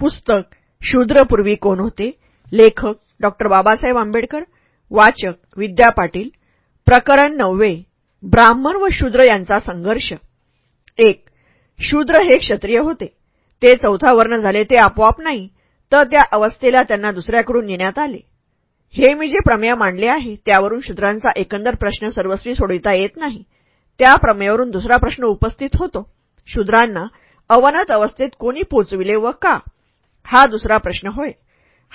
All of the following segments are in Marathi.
पुस्तक शूद्रपूर्वी कोण होते? लेखक डॉक्टर बाबासाहेब आंबेडकर वाचक विद्या पाटील प्रकरण नववे ब्राह्मण व शूद्र यांचा संघर्ष. एक शूद्र हे क्षत्रिय होते. ते चौथा वर्ण झाले ते आपोआप नाही तर त्या अवस्थेला त्यांना दुसऱ्याकडून नेण्यात आले. हे मी जे प्रमेय मांडले आहे त्यावरून शूद्रांचा एकंदर प्रश्न सर्वस्वी सोडविता येत नाही. त्या प्रमेयावरून दुसरा प्रश्न उपस्थित होतो. शूद्रांना अवनत अवस्थेत कोणी पोचविले व का? हा दुसरा प्रश्न होय.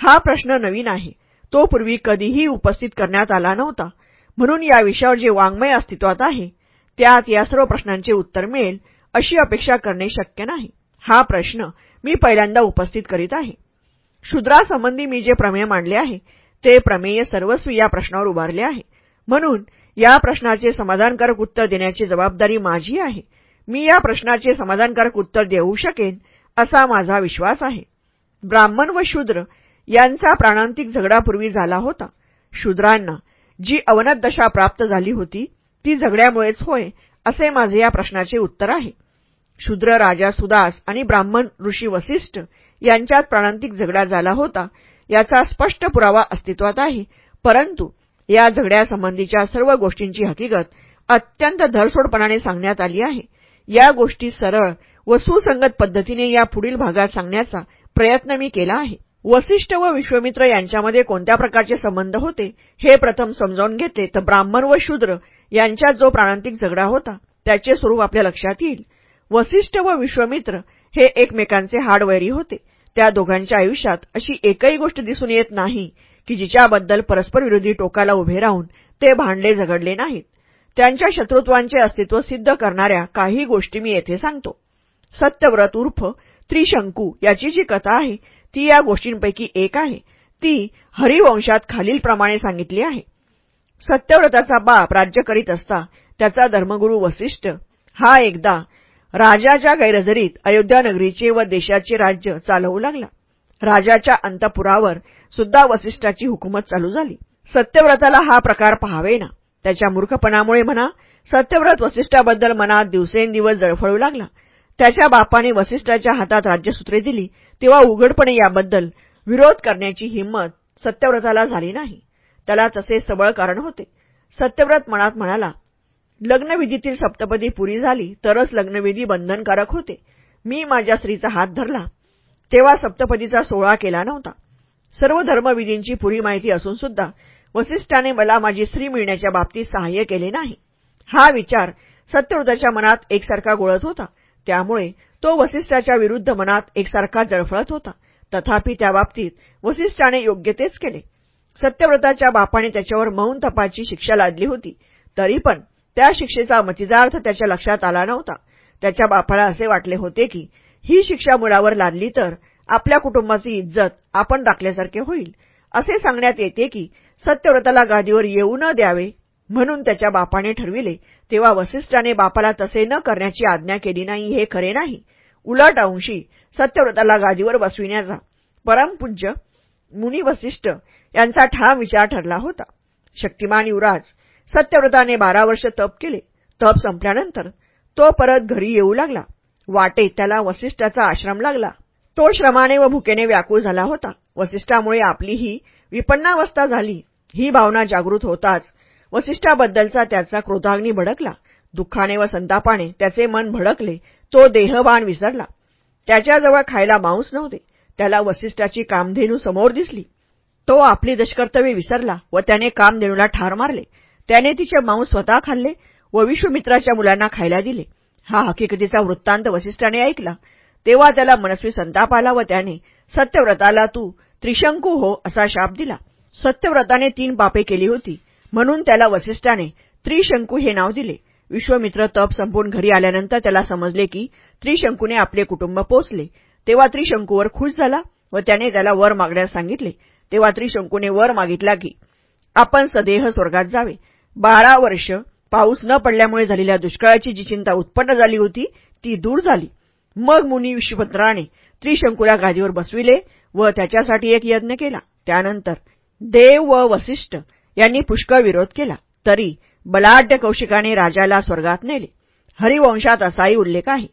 हा प्रश्न नवीन आहे. तो पूर्वी कधीही उपस्थित करण्यात आला नव्हता. म्हणून या विषयावर जे वाङ्मय अस्तित्वात आहे त्यात या सर्व प्रश्नांचे उत्तर मिळेल अशी अपेक्षा करणे शक्य नाही. हा प्रश्न मी पहिल्यांदा उपस्थित करीत आहे. शूद्रासंबंधी मी जे प्रमेय मांडले आहे ते प्रमेय सर्वस्वी या प्रश्नावर उभारले आहे. म्हणून या प्रश्नाचे समाधानकारक उत्तर देण्याची जबाबदारी माझी आहे. मी या प्रश्नाचे समाधानकारक उत्तर देऊ शकेन असा माझा विश्वास आहे. ब्राह्मण व शूद्र यांचा प्राणांतिक झगडापूर्वी झाला होता. शूद्रांना जी अवनत दशा प्राप्त झाली होती ती झगड्यामुळेच होय असे माझे या प्रश्नाचे उत्तर आहे. शूद्र राजा सुदास आणि ब्राह्मण ऋषी वसिष्ठ यांच्यात प्राणांतिक झगडा झाला होता याचा स्पष्ट पुरावा अस्तित्वात आहे. परंतु या झगड्यासंबंधीच्या सर्व गोष्टींची हकीकत अत्यंत धरसोडपणाने सांगण्यात आली आहे. या गोष्टी सरळ व सुसंगत पद्धतीने या पुढील भागात सांगण्याचा प्रयत्न मी केला आहे. वसिष्ठ व विश्वमित्र यांच्यामध्ये कोणत्या प्रकारचे संबंध होते हे प्रथम समजावून घेतले तर ब्राह्मण व शूद्र यांच्यात जो प्राणांतिक झगडा होता त्याचे स्वरूप आपल्या लक्षात येईल. वसिष्ठ व विश्वमित्र हे एकमेकांचे हाडवैरी होते. त्या दोघांच्या आयुष्यात अशी एकही गोष्ट दिसून येत नाही की जिच्याबद्दल परस्पर विरोधी टोकाला उभे राहून ते भांडले झगडले नाहीत. त्यांच्या शत्रुत्वांचे अस्तित्व सिद्ध करणाऱ्या काही गोष्टी मी येथे सांगतो. सत्यव्रत उर्फ त्रिशंकू याची जी कथा आहे ती या गोष्टींपैकी एक आहे. ती हरिवंशात खालीलप्रमाणे सांगितली आहे. सत्यव्रताचा बाप राज्य करीत असता त्याचा धर्मगुरू वसिष्ठ हा एकदा राजाच्या गैरहजेरीत अयोध्या नगरीचे व देशाचे राज्य चालवू लागला. राजाच्या अंतपुरावर सुद्धा वसिष्ठाची हुकूमत चालू झाली. सत्यव्रताला हा प्रकार पहावेना. त्याच्या मूर्खपणामुळे म्हणा सत्यव्रत वसिष्ठाबद्दल मनात दिवसेंदिवस जळफळू लागला. त्याच्या बापाने वसिष्ठाच्या हातात राज्यसूत्रे दिली तेव्हा उघडपणे याबद्दल विरोध करण्याची हिंमत सत्यव्रताला झाली नाही. त्याला तसे सबळ कारण होते. सत्यव्रत मनात म्हणाला लग्नविधीतील सप्तपदी पुरी झाली तरच लग्नविधी बंधनकारक होते. मी माझ्या स्त्रीचा हात धरला. तेव्हा सप्तपदीचा सोहळा केला नव्हता. सर्व धर्मविधींची पुरी माहिती असून सुद्धा वसिष्ठाने मला माझी स्त्री मिळण्याच्या बाबतीत सहाय्य केले नाही. हा विचार सत्यव्रताच्या मनात एकसारखा गोळत होता. त्यामुळे तो वसिष्ठाच्या विरुद्ध मनात एकसारखा जळफळत होता. तथापि त्याबाबतीत वसिष्ठाने योग्य तेच केले. सत्यव्रताच्या बापाने त्याच्यावर मौन तपाची शिक्षा लादली होती. तरी पण त्या शिक्षेचा मतिजार्थ त्याच्या लक्षात आला नव्हता. त्याच्या बापाला असे वाटले होते की ही शिक्षा मुलावर लादली तर आपल्या कुटुंबाची इज्जत आपण राखल्यासारखे होईल. असे सांगण्यात येते की सत्यव्रताला गादीवर येऊ न द्यावे म्हणून त्याच्या बापाने ठरविले तेव्हा वसिष्ठाने बापाला तसे न करण्याची आज्ञा केली नाही हे खरे नाही. उलट अंशी सत्यव्रताला गादीवर बसविण्याचा परमपूज्य मुनी वसिष्ठ यांचा ठाम विचार ठरला होता. शक्तिमान युवराज सत्यव्रताने बारा वर्ष तप केले. तप संपल्यानंतर तो परत घरी येऊ लागला. वाटेत त्याला वसिष्ठाचा आश्रम लागला. तो श्रमाने व भुकेने व्याकुळ झाला होता. वसिष्ठामुळे आपली ही विपन्नावस्था झाली. ही भावना जागृत होताच वसिष्ठाबद्दलचा त्याचा क्रोधाग्नी भडकला. दुःखाने व संतापाने त्याचे मन भडकले. तो देहभान विसरला. त्याच्याजवळ खायला मांस नव्हते. त्याला वसिष्ठाची कामधेनू समोर दिसली. तो आपली दशकर्तव्य विसरला व त्याने कामधेनूला ठार मारले. त्याने तिचे मांस स्वतः खाल्ले व विश्वमित्राच्या मुलांना खायला दिले. हा हकीकतीचा वृत्तांत वसिष्ठाने ऐकला. तेव्हा त्याला मनस्वी संताप आला व त्याने सत्यव्रताला तू त्रिशंकू हो असा शाप दिला. सत्यव्रताने तीन पापे केली होती. म्हणून त्याला वसिष्ठाने त्रिशंकू हे नाव दिले. विश्वमित्र तप संपून घरी आल्यानंतर त्याला समजले की त्रिशंकूने आपले कुटुंब पोचले. तेव्हा त्रिशंकूवर खुश झाला व त्याने त्याला वर मागण्यास सांगितले. तेव्हा त्रिशंकूने वर मागितला की आपण सदेह स्वर्गात जावे. बारा वर्ष पाऊस न पडल्यामुळे झालेल्या दुष्काळाची जी चिंता उत्पन्न झाली होती ती दूर झाली. मग मुनी विश्वपत्राने त्रिशंकूला गादीवर बसविले व त्याच्यासाठी एक यज्ञ केला. त्यानंतर देव व वसिष्ठ यांनी पुष्कळ विरोध केला. तरी बलाढ्य कौशिकाने राजाला स्वर्गात नेले. हरिवंशात असाही उल्लेख आहे.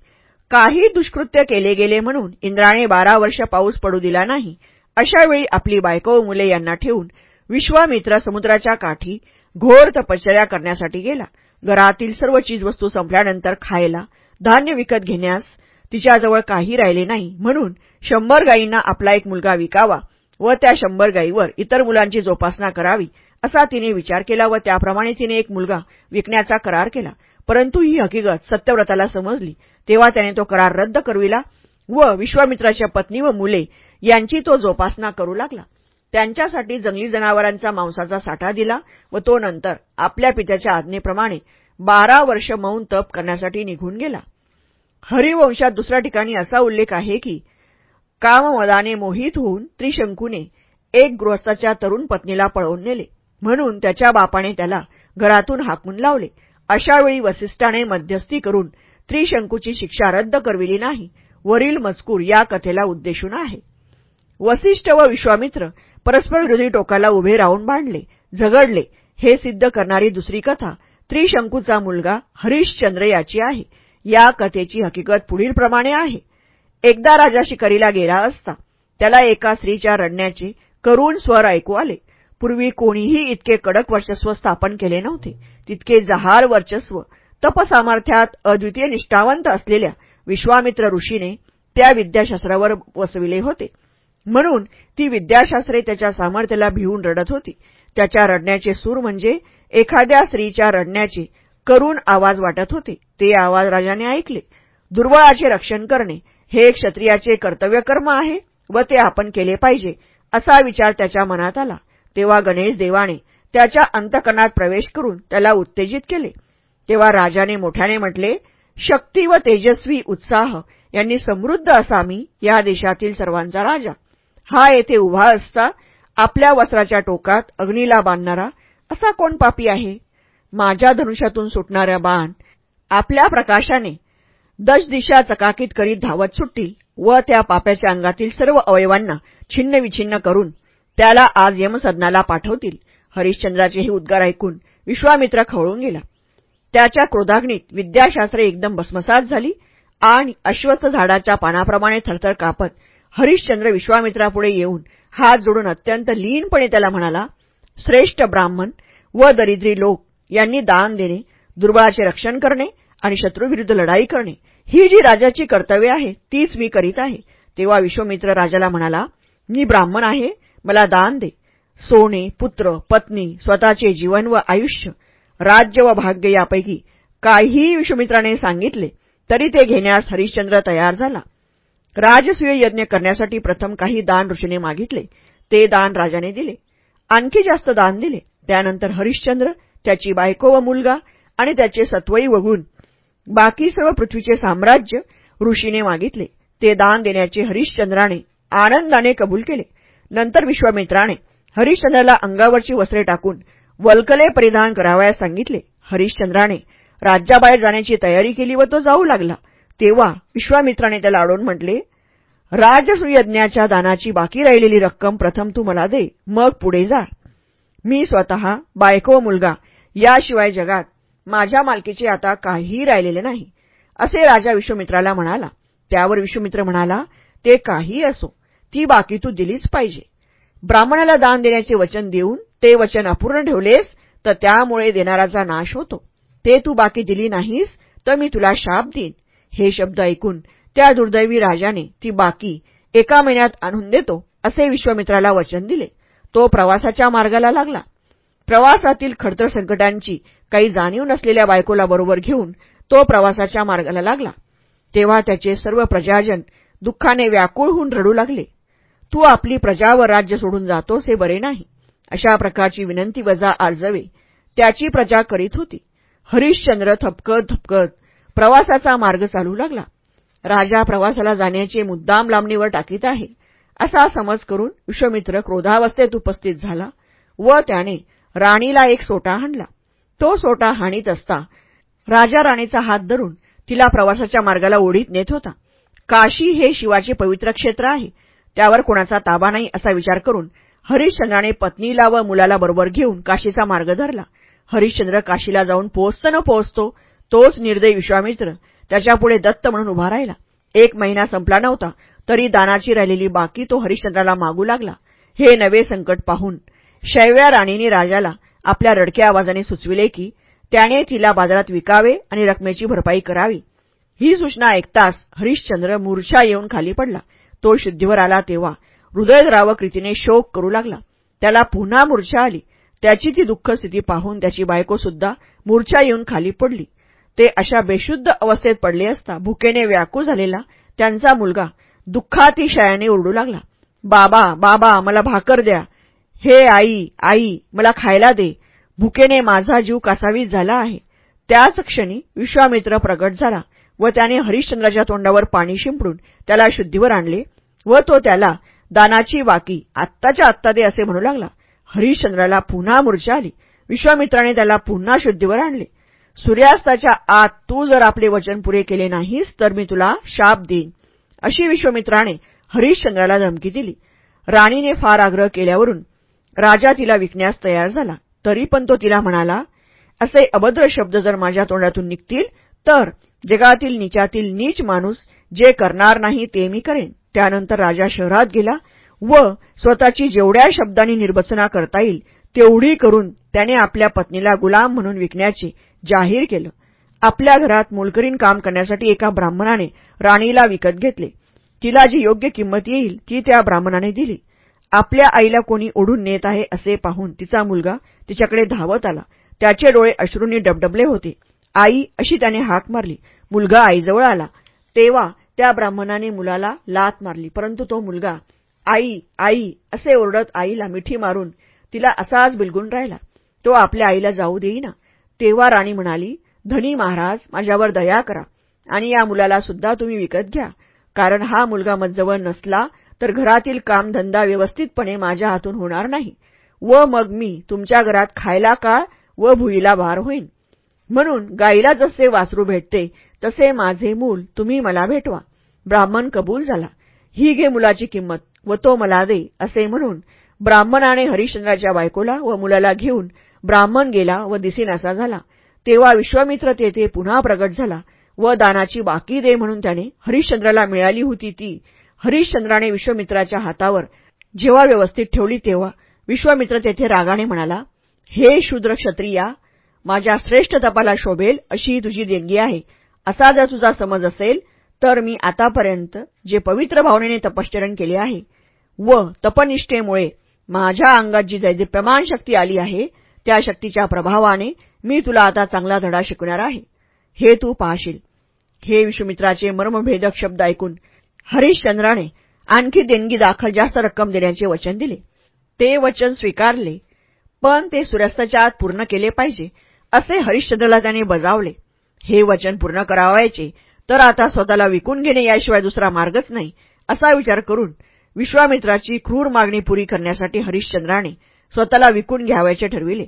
काही दुष्कृत्य केले गेले म्हणून इंद्राने बारा वर्ष पाऊस पडू दिला नाही. अशावेळी आपली बायको मुले यांना ठेवून विश्वामित्र समुद्राच्या काठी घोर तपश्चर्या करण्यासाठी गेला. घरातील सर्व चीजवस्तू संपल्यानंतर खायला धान्य विकत घेण्यास तिच्याजवळ काही राहिले नाही. म्हणून शंभर गायींना आपला एक मुलगा विकावा व त्या शंभर गायीवर इतर मुलांची जोपासना करावी असा तिने विचार केला व त्याप्रमाणे तिने एक मुलगा विकण्याचा करार केला. परंतु ही हकीकत सत्यव्रताला समजली. तेव्हा त्याने तो करार रद्द करविला व विश्वामित्राच्या पत्नी व मुले यांची तो जोपासना करू लागला. त्यांच्यासाठी जंगली जनावरांचा मांसाचा साठा दिला व तो नंतर आपल्या पित्याच्या आज्ञेप्रमाणे बारा वर्ष मौन तप करण्यासाठी निघून गेला. हरिवंशात दुसऱ्या ठिकाणी असा उल्लेख आहे की काममदाने मोहित होऊन त्रिशंकूने एक गृहस्थाच्या तरुण पत्नीला पळवून नेले. म्हणून त्याच्या बापाने त्याला घरातून हाकून लावले. अशावेळी वसिष्ठाने मध्यस्थी करून त्रिशंकूची शिक्षा रद्द करविली नाही. वरील मजकूर या कथेला उद्देशून आहे. वसिष्ठ व विश्वामित्र परस्पर विरोधी टोकाला उभे राहून मांडले झगडले. हे सिद्ध करणारी दुसरी कथा त्रिशंकूचा मुलगा हरिश्चंद्र याची आहे. या कथेची हकीकत पुढीलप्रमाणे आहे. एकदा राजा शिकारीला गेला असता त्याला एका स्त्रीच्या रडण्याचे करुण स्वर ऐकू आले. पूर्वी कोणीही इतके कडक वर्चस्व स्थापन केले नव्हते. तितके जहाल वर्चस्व तपसामर्थ्यात अद्वितीय निष्ठावंत असलेल्या विश्वामित्र ऋषीने त्या विद्याशास्त्रावर वसविले होते. म्हणून ती विद्याशास्त्रे त्याच्या सामर्थ्याला भिवून रडत होती. त्याच्या रडण्याचे सूर म्हणजे एखाद्या स्त्रीच्या रडण्याचे करून आवाज वाटत होते. ते आवाज राजाने ऐकले. दुर्बळाचे रक्षण करणे हे क्षत्रियाचे कर्तव्यकर्म आहे व ते आपण केले पाहिजे असा विचार त्याच्या मनात आला. तेव्हा गणेश देवाने त्याच्या अंतकणात प्रवेश करून त्याला उत्तेजित केले. तेव्हा राजाने मोठ्याने म्हटले शक्ती व तेजस्वी उत्साह यांनी समृद्ध असा मी या देशातील सर्वांचा राजा. हा येथे उभा असता आपल्या वस्त्राच्या टोकात अग्नीला बांधणारा असा कोण पापी आहे? माझ्या धनुष्यातून सुटणाऱ्या बाण आपल्या प्रकाशाने दश दिशा चकाकीत करीत धावत सुटतील व त्या पाप्याच्या अंगातील सर्व अवयवांना छिन्नविछिन्न करून त्याला आज यमसदनाला पाठवतील. हरिश्चंद्राचे हे उद्गार ऐकून विश्वामित्र खवळून गेला. त्याच्या क्रोधाग्नीत विद्याशास्त्रे एकदम भस्मसात झाली आणि अश्वत्थ झाडाच्या पानाप्रमाणे थरथर कापत हरिश्चंद्र विश्वामित्रापुढे येऊन हात जोडून अत्यंत लीनपणे त्याला म्हणाला श्रेष्ठ ब्राह्मण व दरिद्री लोक यांनी दान देणे दुर्बळाचे रक्षण करणे आणि शत्रूविरुद्ध लढाई करणे ही जी राजाची कर्तव्य आहे तीच मी करीत आहे. तेव्हा विश्वमित्र राजाला म्हणाला मी ब्राह्मण आहे मला दान दे. सोने पुत्र पत्नी स्वतःचे जीवन व आयुष्य राज्य व भाग्य यापैकी काहीही विश्वमित्राने सांगितले तरी ते घेण्यास हरिश्चंद्र तयार झाला. राजसूय यज्ञ करण्यासाठी प्रथम काही दान ऋषीने मागितले ते दान राजाने दिले. आणखी जास्त दान दिले. त्यानंतर हरिश्चंद्र त्याची बायको व मुलगा आणि त्याचे सत्वई वगून बाकी सर्व पृथ्वीचे साम्राज्य ऋषीने मागितले. ते दान देण्याचे हरिश्चंद्राने आनंदाने कबूल केले. नंतर विश्वामित्राने हरिश्चंद्राला अंगावरची वस्त्रे टाकून वल्कले परिधान करावयास सांगितले. हरिश्चंद्राने राज्याबाहेर जाण्याची तयारी केली व तो जाऊ लागला. तेव्हा विश्वामित्राने त्याला अडवून म्हटले राजसूयज्ञाच्या दानाची बाकी राहिलेली रक्कम प्रथम तू मला दे मग पुढे जा. मी स्वतः बायको मुलगा याशिवाय जगात माझ्या मालकीचे आता काहीही राहिलेले नाही असे राजा विश्वमित्राला म्हणाला. त्यावर विश्वमित्र म्हणाला ते काही असो. ती बाकी तू दिलीच पाहिजे. ब्राह्मणाला दान देण्याचे वचन देऊन ते वचन अपूर्ण ठेवलेस तर त्यामुळे देणाराचा नाश होतो. ते तू बाकी दिली नाहीस तर मी तुला शाप देईन. हे शब्द ऐकून त्या दुर्दैवी राजाने ती बाकी एका महिन्यात आणून देतो असे विश्वामित्राला वचन दिले. तो प्रवासाच्या मार्गाला लागला. प्रवासातील खडतर संकटांची काही जाणीव नसलेल्या बायकोला बरोबर घेऊन तो प्रवासाच्या मार्गाला लागला. तेव्हा त्याचे सर्व प्रजाजन दुःखाने व्याकुळ होऊन रडू लागले. तू आपली प्रजा व राज्य सोडून जातोस हे बरे नाही. अशा प्रकारची विनंती वजा आर्जवे त्याची प्रजा करीत होती. हरिश्चंद्र थपकत थपकत प्रवासाचा मार्ग चालू लागला. राजा प्रवासाला जाण्याचे मुद्दाम लांबणीवर टाकीत आहे. असा समज करून विश्वमित्र क्रोधावस्थेत उपस्थित झाला व त्याने राणीला एक सोटा हाणला. तो सोटा हाणीत असता राजा राणीचा हात धरून तिला प्रवासाच्या मार्गाला ओढीत नेत होता. काशी हे शिवाचे पवित्र क्षेत्र आहे. त्यावर कोणाचा ताबा नाही असा विचार करून हरिश्चंद्राने पत्नीला व मुलाला बरोबर घेऊन काशीचा मार्ग धरला. हरिश्चंद्र काशीला जाऊन पोहोचतो न पोहोचतो तोच निर्दयी विश्वामित्र त्याच्यापुढे दत्त म्हणून उभा राहिला. एक महिना संपला नव्हता तरी दानाची राहिलेली बाकी तो हरिश्चंद्राला मागू लागला. हे नवे संकट पाहून शैव्या राणीने राजाला आपल्या रडक्या आवाजाने सुचविले की त्याने तिला बाजारात विकावे आणि रकमेची भरपाई करावी. ही सूचना ऐकताच हरिश्चंद्र मूर्छा येऊन खाली पडला. तो शुद्धीवर आला तेव्हा. हृदयद्रावक रीतीने शोक करू लागला. त्याला पुन्हा मूर्छा आली. त्याची ती दुःख स्थिती पाहून त्याची बायकोसुद्धा मूर्छा येऊन खाली पडली. ते अशा बेशुद्ध अवस्थेत पडले असता भुकेने व्याकू झालेला त्यांचा मुलगा दुःखातिशयाने ओरडू लागला. बाबा बाबा मला भाकर द्या. हे आई आई मला खायला दे. भुकेने माझा जीव कासावीस झाला आहे. त्याच क्षणी विश्वामित्र प्रगट झाला. व त्याने हरिश्चंद्राच्या तोंडावर पाणी शिंपडून त्याला शुद्धीवर आणले व तो त्याला दानाची वाकी आत्ताच्या आत्ता दे असे म्हणू लागला. हरिश्चंद्राला पुन्हा मूर्छा आली. विश्वामित्राने त्याला पुन्हा शुद्धीवर आणले. सूर्यास्ताच्या आत तू जर आपले वचन पुरे केले नाहीस तर मी तुला शाप देईन अशी विश्वमित्राने हरिश्चंद्राला धमकी दिली. राणीने फार आग्रह केल्यावरून राजा तिला विकण्यास तयार झाला. तरी पण तो तिला म्हणाला असे अभद्र शब्द जर माझ्या तोंडातून निघतील तर जगातील नीचातील नीच माणूस जे करणार नाही ते मी करेन. त्यानंतर राजा शहरात गेला व स्वतःची जेवढ्या शब्दांनी निर्बसना करता येईल तेवढी करून त्याने आपल्या पत्नीला गुलाम म्हणून विकण्याचे जाहीर केलं. आपल्या घरात मोलकरीन काम करण्यासाठी एका ब्राह्मणाने राणीला विकत घेतले. तिला जी योग्य किंमत येईल ती त्या ब्राह्मणाने दिली. आपल्या आईला कोणी ओढून नेत आहे असे पाहून तिचा मुलगा तिच्याकडे धावत आला. त्याचे डोळे अश्रूंनी डबडबले होते. आई अशी त्याने हाक मारली. मुलगा आईजवळ आला. तेव्हा त्या ब्राह्मणाने मुलाला लात मारली. परंतु तो मुलगा आई आई असे ओरडत आईला मिठी मारून तिला असाच बिलगून राहिला. तो आपल्या आईला जाऊ देईना. तेव्हा राणी म्हणाली धनी महाराज माझ्यावर दया करा आणि या मुलाला सुद्धा तुम्ही विकत घ्या. कारण हा मुलगा मजवळ नसला तर घरातील कामधंदा व्यवस्थितपणे माझ्या हातून होणार नाही. व मग मी तुमच्या घरात खायला काळ व भुईला भार होईन. म्हणून गाईला जसे वासरू भेटते तसे माझे मूल तुम्ही मला भेटवा. ब्राह्मण कबूल झाला. ही घे मुलाची किंमत व तो मला दे असे म्हणून ब्राह्मणाने हरिश्चंद्राच्या बायकोला व मुलाला घेऊन ब्राह्मण गेला व दिसेनासा झाला. तेव्हा विश्वामित्र तेथे पुन्हा प्रगट झाला व दानाची बाकी दे म्हणून त्याने हरिश्चंद्राला मिळाली होती ती. हरिश्चंद्राने विश्वमित्राच्या हातावर जेव्हा व्यवस्थित ठेवली तेव्हा विश्वामित्र तेथे रागाने म्हणाला हे शूद्र क्षत्रिया माझ्या श्रेष्ठ तपाला शोभेल अशी तुझी देणगी आहे. असा जर तुझा समज असेल तर मी आतापर्यंत जे पवित्र भावनेने तपश्चरण केले आहे व तपनिष्ठेमुळे माझ्या अंगात जी दैदिप्यमान शक्ती आली आहे त्या शक्तीच्या प्रभावाने मी तुला आता चांगला धडा शिकणार आहे. हे तू पाहशील. हे विश्वमित्राचे मर्मभेदक शब्द ऐकून हरिश्चंद्राने आणखी देणगी दाखल जास्त रक्कम देण्याचे वचन दिले. ते वचन स्वीकारले पण ते सूर्यास्ताच्या आत पूर्ण केले पाहिजे असे हरिश्चंद्रला त्याने बजावले. हे वचन पूर्ण करावायचे तर आता स्वतःला विकून घेणे याशिवाय दुसरा मार्गच नाही असा विचार करून विश्वामित्राची क्रूर मागणी पुरी करण्यासाठी हरिश्चंद्राने स्वतःला विकून घ्यावयाचे ठरविले.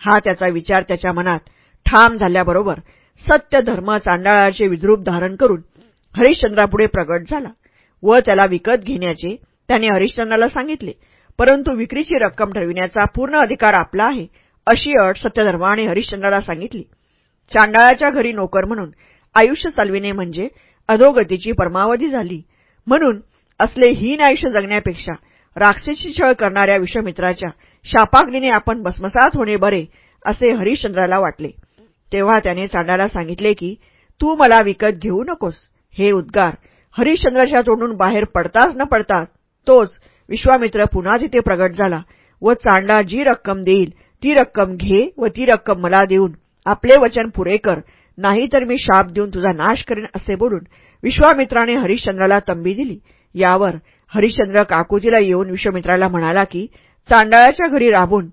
हा त्याचा विचार त्याच्या मनात ठाम झाल्याबरोबर सत्य धर्म चांडाळाचे विद्रूप धारण करून हरिश्चंद्रापुढे प्रगट झाला व त्याला विकत घेण्याचे त्याने हरिश्चंद्राला सांगितले. परंतु विक्रीची रक्कम ठरविण्याचा पूर्ण अधिकार आपला आहे अशी अट सत्यधर्माने हरिश्चंद्राला सांगितली. चांडाळाच्या घरी नोकर म्हणून आयुष्य चालविणे म्हणजे अधोगतीची परमावधी झाली. म्हणून असले हीन आयुष्य जगण्यापेक्षा राक्षसी छळ करणाऱ्या विश्वमित्राच्या शापाग्नीने आपण भस्मसात होणे बरे असे हरिश्चंद्राला वाटले. तेव्हा त्याने चांडाला सांगितले की तू मला विकत घेऊ नकोस. हे उद्गार हरिश्चंद्राच्या तोंडून बाहेर पडताच न पडताच तोच विश्वामित्र पुन्हा तिथे प्रगट झाला व चांडा जी रक्कम देईल ती रक्कम घे व ती रक्कम मला देऊन आपले वचन पुरे कर नाहीतर मी शाप देऊन तुझा नाश करेन असे बोलून विश्वामित्राने हरिश्चंद्राला तंबी दिली. यावर हरिश्चंद्र काकुतीला येऊन विश्वामित्राला म्हणाला की चांडाळाच्या घरी राबून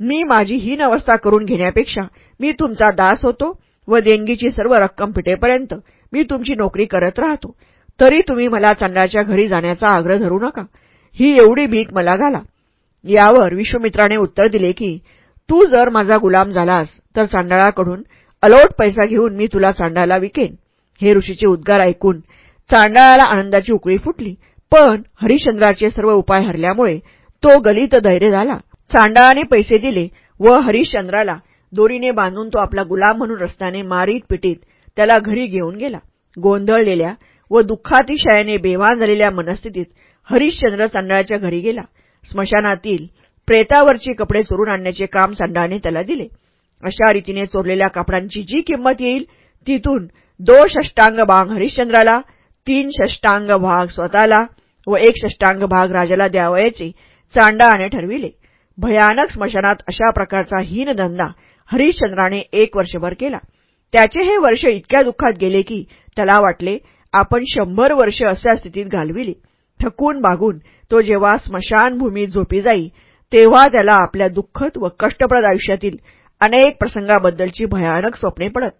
मी माझी हीन अवस्था करून घेण्यापेक्षा मी तुमचा दास होतो व देणगीची सर्व रक्कम पिटेपर्यंत मी तुमची नोकरी करत राहतो. तरी तुम्ही मला चांडाळाच्या घरी जाण्याचा आग्रह धरू नका. ही एवढी भीक मला घाला. यावर विश्वमित्राने उत्तर दिले की तू जर माझा गुलाम झालास तर चांडाळाकडून अलोट पैसा घेऊन मी तुला चांडाला विकेन. हे ऋषीचे उद्गार ऐकून चांडाळाला आनंदाची उकळी फुटली. पण हरिश्चंद्राचे सर्व उपाय हरल्यामुळे तो गलित धैर्य झाला. चांडाळाने पैसे दिले व हरिश्चंद्राला दोरीने बांधून तो आपला गुलाम म्हणून रस्त्याने मारीत पिटीत त्याला घरी घेऊन गेला. गोंधळलेल्या व दुःखातिशयाने बेभान झालेल्या मनस्थितीत हरिश्चंद्र चांडाळाच्या घरी गेला. स्मशानातील प्रेतावरची कपडे चोरून आणण्याचे काम चांडाळने त्याला दिले. अशा रीतीने चोरलेल्या कापडांची जी किंमत येईल तिथून दोन षष्टांग भाग हरिश्चंद्राला तीन षष्टांग भाग स्वतःला व एक षष्टांग भाग राजाला द्यावयाचे चांडाने ठरविले. भयानक स्मशानात अशा प्रकारचा हीन धंदा हरिश्चंद्राने एक वर्षभर केला. त्याचे हे वर्ष इतक्या दुःखात गेले की त्याला वाटले आपण शंभर वर्ष अशा स्थितीत घालविली. थकून भागून तो जेव्हा स्मशानभूमीत झोपी जाई तेव्हा त्याला आपल्या दुःखद व कष्टप्रद आयुष्यातील अनेक प्रसंगाबद्दलची भयानक स्वप्ने पडत.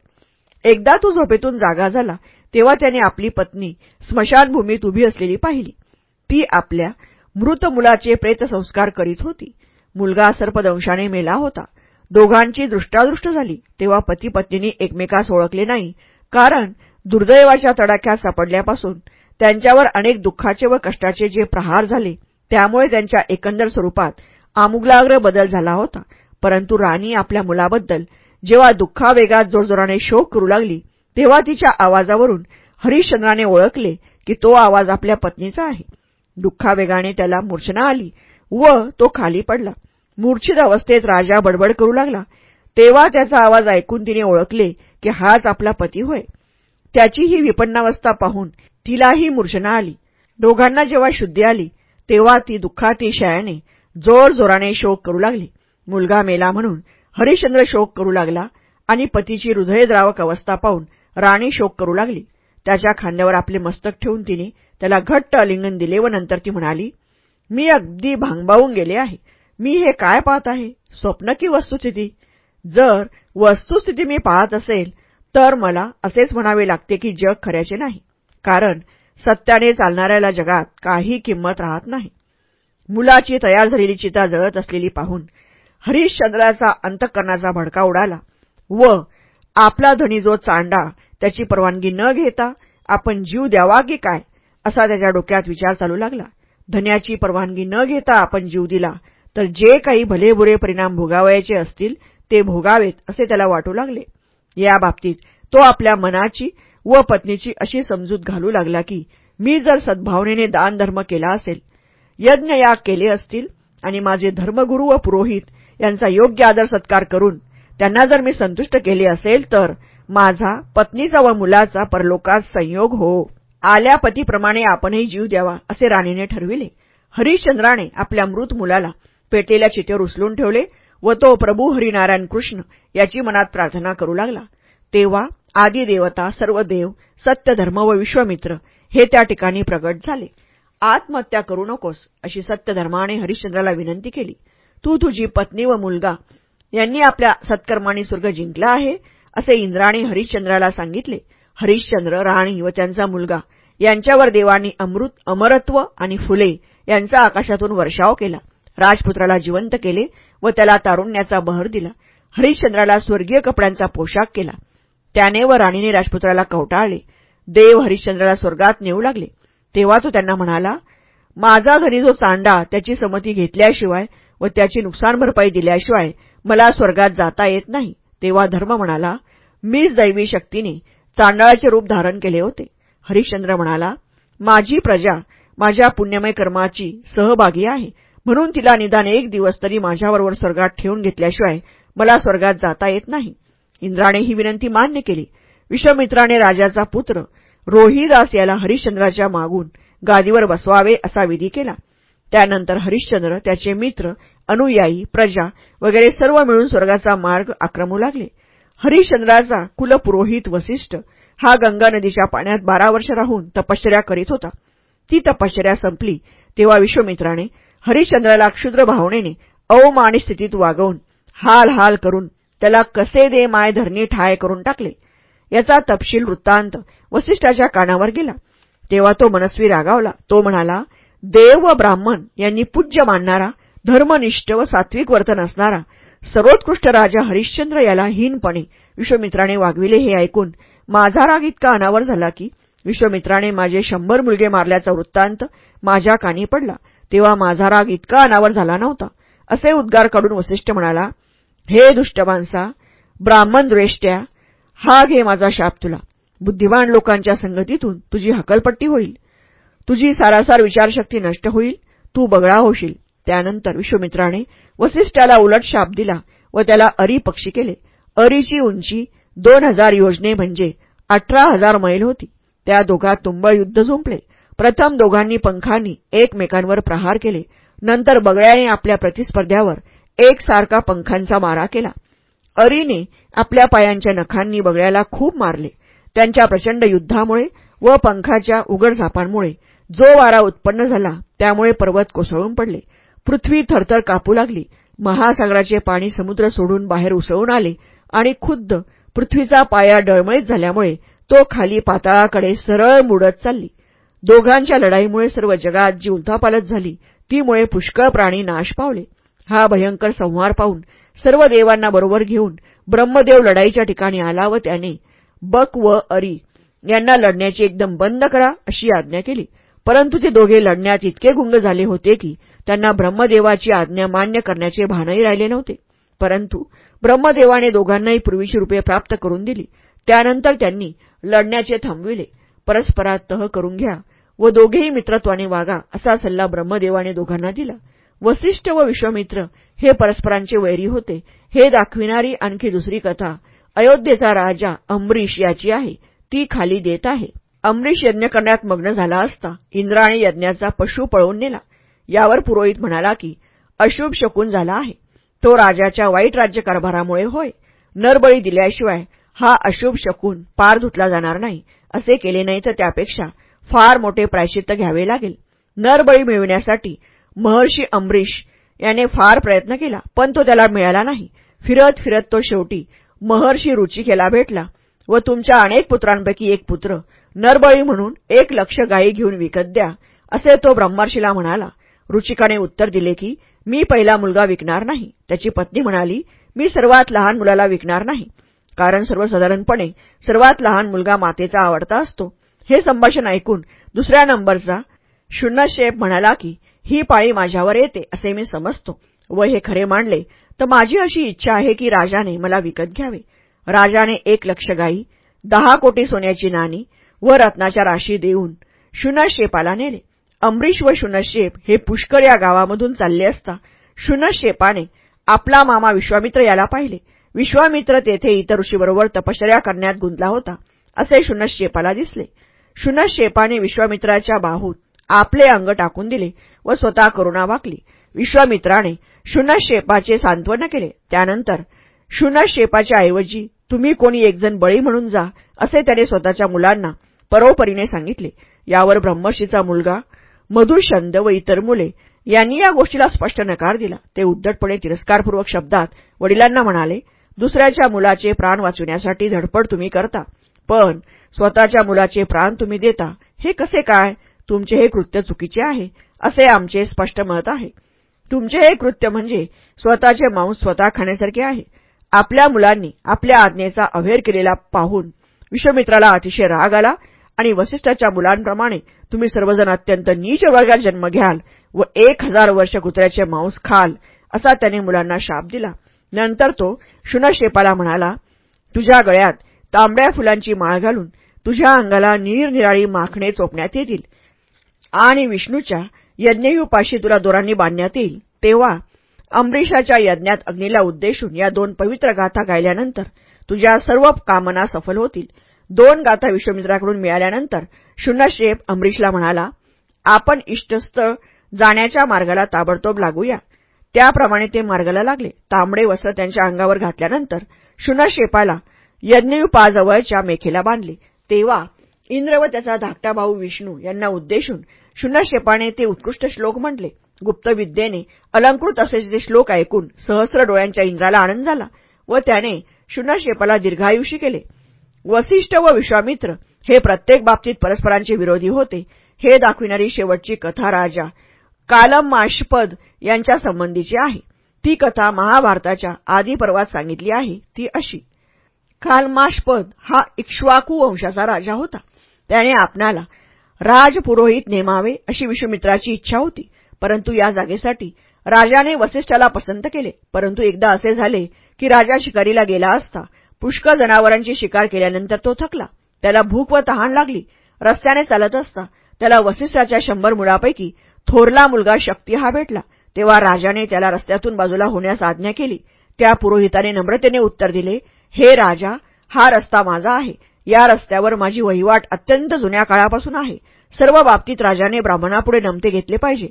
एकदा तो झोपेतून जागा झाला तेव्हा त्याने आपली पत्नी स्मशानभूमीत उभी असलेली पाहिली. ती आपल्या मृत मुलाचे प्रेतसंस्कार करीत होती. मुलगा सर्पदंशाने मेला होता. दोघांची दृष्टादृष्ट झाली तेव्हा पती पत्नीने एकमेकास ओळखले नाही कारण दुर्दैवाच्या तडाख्यात सापडल्यापासून त्यांच्यावर अनेक दुःखाचे व कष्टाचे जे प्रहार झाले त्यामुळे त्यांच्या एकंदर स्वरूपात आमूलाग्र बदल झाला होता. परंतु राणी आपल्या मुलाबद्दल जेव्हा दुःखावेगात जोरजोराने शोक करू लागली तेव्हा तिच्या आवाजावरून हरिश्चंद्राने ओळखले की तो आवाज आपल्या पत्नीचा आहे. दुःखावेगाने त्याला मूर्छना आली व तो खाली पडला. मूर्छित अवस्थेत राजा बडबड करू लागला. तेव्हा त्याचा आवाज ऐकून तिने ओळखले की हाच आपला पती होय. त्याची ही विपन्नावस्था पाहून तिलाही मूर्छना आली. दोघांना जेव्हा शुद्धी आली तेव्हा ती दुःखातिशयाने जोरजोराने शोक करू लागली. मुलगा मेला म्हणून हरिश्चंद्र शोक करू लागला आणि पतीची हृदयद्रावक अवस्था पाहून राणी शोक करू लागली. त्याच्या खांद्यावर आपले मस्तक ठेवून तिने त्याला घट्ट अलिंगन दिले व नंतर ती म्हणाली मी अगदी भांगबावून गेले आहे. मी हे काय पाहत आहे? स्वप्न की वस्तुस्थिती? जर वस्तुस्थिती मी पाहत असेल तर मला असेच म्हणावे लागते की जग खऱ्याचे नाही. कारण सत्याने चालणाऱ्याला जगात काही किंमत राहत नाही. मुलाची तयार झालेली चिता जळत असलेली पाहून हरिश्चंद्राचा अंतकरणाचा भडका उडाला. व आपला धनी जो चांडा त्याची परवानगी न घेता आपण जीव द्यावा की काय? असा त्याच्या डोक्यात विचार चालू लागला. धन्याची परवानगी न घेता आपण जीव दिला तर जे काही भलेबुरे परिणाम भोगावयाचे असतील ते भोगावेत असे त्याला वाटू लागले. या बाबतीत तो आपल्या मनाची व पत्नीची अशी समजूत घालू लागला की मी जर सद्भावनेने दानधर्म केला असेल यज्ञयाग केले असतील आणि माझे धर्मगुरू व पुरोहित यांचा योग्य आदर सत्कार करून त्यांना जर मी संतुष्ट केले असेल तर माझा पत्नीचा व मुलाचा परलोकात संयोग हो. आल्या पतीप्रमाणे आपणही जीव द्यावा असे राणीने ठरविले. हरिश्चंद्राने आपल्या मृत मुलाला पेटलेल्या चितेवर उचलून ठेवले व तो प्रभू हरिनारायण कृष्ण याची मनात प्रार्थना करू लागला. तेव्हा आदिदेवता सर्व देव सत्यधर्म व विश्वमित्र हे त्या ठिकाणी प्रगट झाले. आत्महत्या करू नकोस अशी सत्यधर्माने हरिश्चंद्राला विनंती केली. तू तुझी पत्नी व मुलगा यांनी आपल्या सत्कर्माने स्वर्ग जिंकला आहे असे इंद्राने हरिश्चंद्राला सांगितले. हरिश्चंद्र राणी व त्यांचा मुलगा यांच्यावर देवांनी अमृत अमरत्व आणि फुले यांचा आकाशातून वर्षाव केला. राजपुत्राला जिवंत केले व त्याला तारुण्याचा बहर दिला. हरिश्चंद्राला स्वर्गीय कपड्यांचा पोशाख केला. त्याने व राणीने राजपुत्राला कवटाळले. देव हरिश्चंद्राला स्वर्गात नेऊ लागले. तेव्हा तो त्यांना म्हणाला माझा घरी जो चांडा त्याची समती घेतल्याशिवाय व त्याची नुकसान भरपाई दिल्याशिवाय मला स्वर्गात जाता येत नाही. तेव्हा धर्म म्हणाला मीच दैवी शक्तीने चांडाळाचे रूप धारण केले होते. हरिश्चंद्र म्हणाला माझी प्रजा माझ्या पुण्यमय कर्माची सहभागी आहे. म्हणून तिला निदान एक दिवस तरी माझ्याबरोबर स्वर्गात ठेवून घेतल्याशिवाय मला स्वर्गात जाता येत नाही. इंद्राने ही विनंती मान्य केली. विश्वमित्राने राजाचा पुत्र रोहिदास याला हरिश्चंद्राच्या मागून गादीवर बसवावे असा विधी केला. त्यानंतर हरिश्चंद्र त्याचे मित्र अनुयायी प्रजा वगैरे सर्व मिळून स्वर्गाचा मार्ग आक्रमू लागले. हरिश्चंद्राचा कुलपुरोहित वसिष्ठ हा गंगा नदीच्या पाण्यात बारा वर्ष राहून तपश्चर्या करीत होता. ती तपश्चर्या संपली तेव्हा विश्वमित्राने हरिश्चंद्राला क्षुद्र भावनेने अवमान स्थितीत वागवून हाल हाल करून त्याला कसे दे माय धरणी ठाय करून टाकले. याचा तपशील वृत्तांत वसिष्ठाच्या कानावर गेला. तेव्हा तो मनस्वी रागावला. तो म्हणाला देव व ब्राह्मण यांनी पूज्य मानणारा धर्मनिष्ठ व सात्विक वर्तन असणारा सर्वोत्कृष्ट राजा हरिश्चंद्र याला हीनपणे विश्वमित्राने वागविले हे ऐकून माझा राग इतका अनावर झाला की विश्वमित्राने माझे शंभर मुलगे मारल्याचा वृत्तांत माझ्या कानी पडला. तेव्हा माझा राग इतका अनावर झाला नव्हता. असे उद्गार काढून वसिष्ठ म्हणाला हे दुष्ट माणसा ब्राह्मण द्वेष्ट्या हा घे माझा शाप तुला. बुद्धिमान लोकांच्या संगतीतून तुझी हकलपट्टी होईल. तुझी सारासार विचारशक्ती नष्ट होईल. तू बगळा होशील. त्यानंतर विश्वमित्राने वसिष्ठाला उलट शाप दिला व त्याला अरी पक्षी केले. अरीची उंची दोन हजार योजने म्हणजे अठरा हजार मैल होती. त्या दोघात तुंबळ युद्ध झुंपले. प्रथम दोघांनी पंखांनी एकमेकांवर प्रहार केले. नंतर बगळ्याने आपल्या प्रतिस्पर्ध्यावर एकसारखा पंखांचा मारा केला. अरीने आपल्या पायांच्या नखांनी बगळ्याला खूप मारले. त्यांच्या प्रचंड युद्धामुळे व पंखाच्या उघडझापांमुळे जो वारा उत्पन्न झाला त्यामुळे पर्वत कोसळून पडले. पृथ्वी थरथर कापू लागली. महासागराचे पाणी समुद्र सोडून बाहेर उसळून आले आणि खुद्द पृथ्वीचा पाया डळमळीत झाल्यामुळे तो खाली पाताळाकडे सरळ मुडत चालली. दोघांच्या लढाईमुळे सर्व जगात जी उलथापालत झाली तीमुळे पुष्कळ प्राणी नाश पावले. हा भयंकर संहार पाहून सर्व देवांना बरोबर घेऊन ब्रह्मदेव लढाईच्या ठिकाणी आला व त्याने बक व अरी यांना लढण्याची एकदम बंद करा अशी आज्ञा केली. परंतु ते दोघे लढण्यात इतके गुंग झाले होते की त्यांना ब्रह्मदेवाची आज्ञा मान्य करण्याचे भानही राहिले नव्हते. परंतु ब्रह्मदेवाने दोघांनाही पूर्वीची रुपये प्राप्त करून दिली. त्यानंतर त्यांनी लढण्याचे थांबविले. परस्परात तह करून घ्या व दोघेही मित्रत्वाने वागा असा सल्ला ब्रह्मदेवाने दोघांना दिला. वसिष्ठ व विश्वमित्र हे परस्परांचे वैरी होते. हे दाखविणारी आणखी दुसरी कथा अयोध्येचा राजा अंबरीश याची आहे. ती खाली देत आहे. अंबरीश यज्ञ करण्यात मग्न झाला असता इंद्राने यज्ञाचा पशु पळवून नेला. यावर पुरोहित म्हणाला की अशुभ शकून झाला आहे. तो राजाच्या वाईट राज्यकारभारामुळे होय. नरबळी दिल्याशिवाय हा अशुभ शकून पार धुतला जाणार नाही. असे केले नाही तर त्यापेक्षा फार मोठे प्रायश्चित्त घ्यावे लागेल. नरबळी मिळविण्यासाठी महर्षी अंबरीश याने फार प्रयत्न केला पण तो त्याला मिळाला नाही. फिरत फिरत तो शेवटी महर्षी रुचिकेला भेटला व तुमच्या अनेक पुत्रांपैकी एक पुत्र नरबळी म्हणून एक लक्ष गायी घेऊन विकत द्या असे तो ब्रह्मर्षीला म्हणाला. रुचिकाने उत्तर दिले की मी पहिला मुलगा विकणार नाही. त्याची पत्नी म्हणाली मी सर्वात लहान मुलाला विकणार नाही. कारण सर्वसाधारणपणे सर्वात लहान मुलगा मातेचा आवडता असतो. हे संभाषण ऐकून दुसऱ्या नंबरचा शून्यशेप म्हणाला की ही पाळी माझ्यावर येते असे मी समजतो. व हे खरे मांडले तर माझी अशी इच्छा आहे की राजाने मला विकत घ्यावे. राजाने एक लक्ष गाई दहा कोटी सोन्याची नाणी व रत्नाच्या राशी देऊन शुनशेपाला नेले. अमरीश व शुनशेप हे पुष्कळ या गावामधून चालले असता शुनशेपाने आपला मामा विश्वामित्र याला पाहिले. विश्वामित्र तेथे इतर ऋषीबरोबर तपश्चर्या करण्यात गुंतला होता असे शुनशेपाला दिसले. शुनशेपाने विश्वामित्राच्या बाहूत आपले अंग टाकून दिले. व स्वतः करुणा वाकली. विश्वामित्राने शून्यशेपाचे सांत्वन केले. त्यानंतर शून्यशेपाच्या ऐवजी तुम्ही कोणी एकजण बळी म्हणून जा असे त्याने स्वतःच्या मुलांना परोपरीने सांगितले. यावर ब्रह्मर्षीचा मुलगा मधुशंद व इतर मुले यांनी या गोष्टीला स्पष्ट नकार दिला. ते उद्धटपणे तिरस्कारपूर्वक शब्दात वडिलांना म्हणाले दुसऱ्याच्या मुलाचे प्राण वाचविण्यासाठी धडपड तुम्ही करता पण स्वतःच्या मुलाचे प्राण तुम्ही देता. हे कसे काय? तुमचे हे कृत्य चुकीचे आहे. असे आमचे स्पष्ट मत आहे. तुमचे हे कृत्य म्हणजे स्वतःचे मांस स्वतः खाण्यासारखे आहे. आपल्या मुलांनी आपल्या आज्ञेचा अवेर केलेला पाहून विश्वमित्राला अतिशय राग आला आणि वसिष्ठाच्या मुलांप्रमाणे तुम्ही सर्वजण अत्यंत नीच वर्गात जन्म घ्याल व एक हजार वर्ष कुत्र्याचे मांस खाल असा त्याने मुलांना शाप दिला. नंतर तो शुनशेपाला म्हणाला तुझ्या गळ्यात तांबड्या फुलांची माळ घालून तुझ्या अंगाला निरनिराळी माखणे चोपण्यात येतील. आणि विष्णूच्या यज्ञयुपाशी तुला दोरांनी बांधण्यात येईल. तेव्हा अंबरीशाच्या यज्ञात अग्नीला उद्देशून या दोन पवित्र गाथा गायल्यानंतर तुझ्या सर्व कामना सफल होतील. दोन गाथा विश्वमित्राकडून मिळाल्यानंतर शून्यशेप अमरीशला म्हणाला आपण इष्टस्थळ जाण्याच्या मार्गाला ताबडतोब लागूया. त्याप्रमाणे ते मार्गाला लागले. तांबडे वस्त्र त्यांच्या अंगावर घातल्यानंतर शून्यशेपाला यज्ञयुपाजवळच्या मेखेला बांधले. तेव्हा इंद्र व त्याचा धाकटा भाऊ विष्णू यांना उद्देशून शून्यशेपाने ते उत्कृष्ट श्लोक म्हटले. गुप्तविद्येने अलंकृत असे ते श्लोक ऐकून सहस्र डोळ्यांच्या इंद्राला आनंद झाला व त्याने शून्यशेपाला दीर्घायुषी केले. वसिष्ठ व विश्वामित्र हे प्रत्येक बाबतीत परस्परांचे विरोधी होते. हे दाखविणारी शेवटची कथा राजा कालमाशपद यांच्या संबंधीची आहे. ती कथा महाभारताच्या आदिपर्वात सांगितली आहे. ती अशी. कालमाशपद हा इक्ष्वाकू वंशाचा राजा होता. त्याने आपणाला राजपुरोहित नेमावे अशी विश्वमित्राची इच्छा होती. परंतु या जागेसाठी राजाने वसिष्ठाला पसंत केले. परंतु एकदा असे झाले की राजा शिकारीला गेला असता पुष्कळ जनावरांची शिकार केल्यानंतर तो थकला. त्याला भूक व तहान लागली. रस्त्याने चालत असता त्याला वसिष्ठाच्या शंभर मुळापैकी थोरला मुलगा शक्ती हा भेटला. तेव्हा राजाने त्याला रस्त्यातून बाजूला होण्यास आज्ञा केली. त्या पुरोहिताने नम्रतेने उत्तर दिले हे राजा हा रस्ता माझा आहे. या रस्त्यावर माझी वहिवाट अत्यंत जुन्या काळापासून आहे. सर्व बाबतीत राजाने ब्राह्मणापुढे नमते घेतले पाहिजे.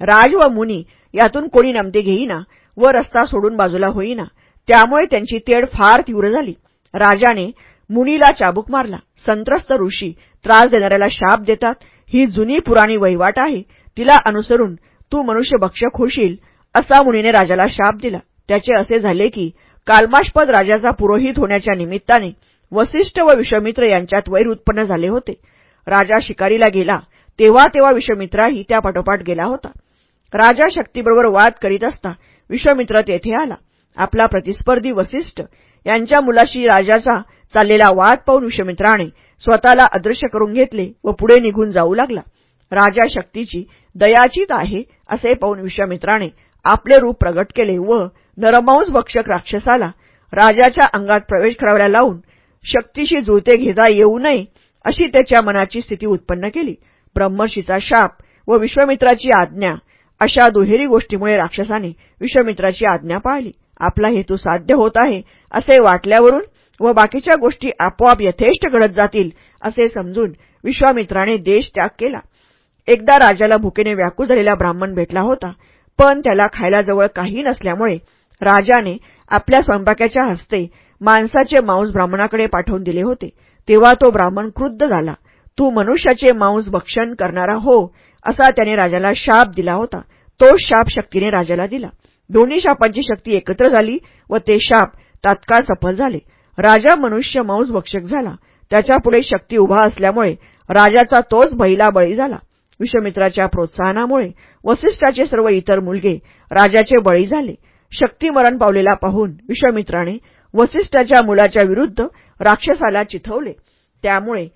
राज व मुनी यातून कोणी नमते घेईना व रस्ता सोडून बाजूला होईना. त्यामुळे त्यांची तेढ फार तीव्र झाली. राजाने मुनीला चाबूक मारला. संत्रस्त ऋषी त्रास देणाऱ्याला शाप देतात. ही जुनी पुराणी वहिवाट आहे. तिला अनुसरून तू मनुष्य भक्षक होशील असा मुनीने राजाला शाप दिला. त्याचे असे झाले की कालमाशपद राजाचा पुरोहित होण्याच्या निमित्ताने वसिष्ठ व विश्वमित्र यांच्यात वैर उत्पन्न झाले होते. राजा शिकारीला गेला तेव्हा तेव्हा विश्वमित्राही त्या पाठोपाठ गेला होता. राजा शक्तीबरोबर वाद करीत असता विश्वमित्र तेथे आला. आपला प्रतिस्पर्धी वसिष्ठ यांच्या मुलाशी राजाचा चाललेला वाद पाहून विश्वमित्राने स्वतःला अदृश्य करून घेतले व पुढे निघून जाऊ लागला. राजा शक्तीची दयाचीत आहे असे पाहून विश्वामित्राने आपले रूप प्रगट केले व नरमांस भक्षक राक्षसाला राजाच्या अंगात प्रवेश करायला लावून शक्तीशी जुळते घेता येऊ नये अशी त्याच्या मनाची स्थिती उत्पन्न केली. ब्रह्मर्षीचा शाप व विश्वमित्राची आज्ञा अशा दुहेरी गोष्टीमुळे राक्षसाने विश्वमित्राची आज्ञा पाळली. आपला हेतू साध्य होत आहे असे वाटल्यावरून व बाकीच्या गोष्टी आपोआप यथेष्ट घडत जातील असे समजून विश्वामित्राने देश त्याग केला. एकदा राजाला भुकेने व्याकू झालेला ब्राह्मण भेटला होता पण त्याला खायला जवळ काही नसल्यामुळे राजाने आपल्या स्वयंपाक्याच्या हस्ते माणसाचे मांस ब्राह्मणाकडे पाठवून दिले होते. तेव्हा तो ब्राह्मण क्रुद्ध झाला. तू मनुष्याचे मांस भक्षण करणारा हो असा त्याने राजाला शाप दिला होता. तो शाप शक्तीने राजाला दिला. दोन्ही शापांची शक्ती एकत्र झाली व ते शाप तात्काळ सफल झाले. राजा मनुष्य मांस भक्षक झाला. त्याच्यापुढे शक्ती उभा असल्यामुळे राजाचा तोच बैला बळी झाला. विश्वमित्राच्या प्रोत्साहनामुळे वसिष्ठाचे सर्व इतर मुलगे राजाचे बळी झाले. शक्ती मरण पावलेला पाहून विश्वामित्राने वसिष्ठाच्या मुलाच्या विरुद्ध राक्षसाला चिथवले. त्यामुळे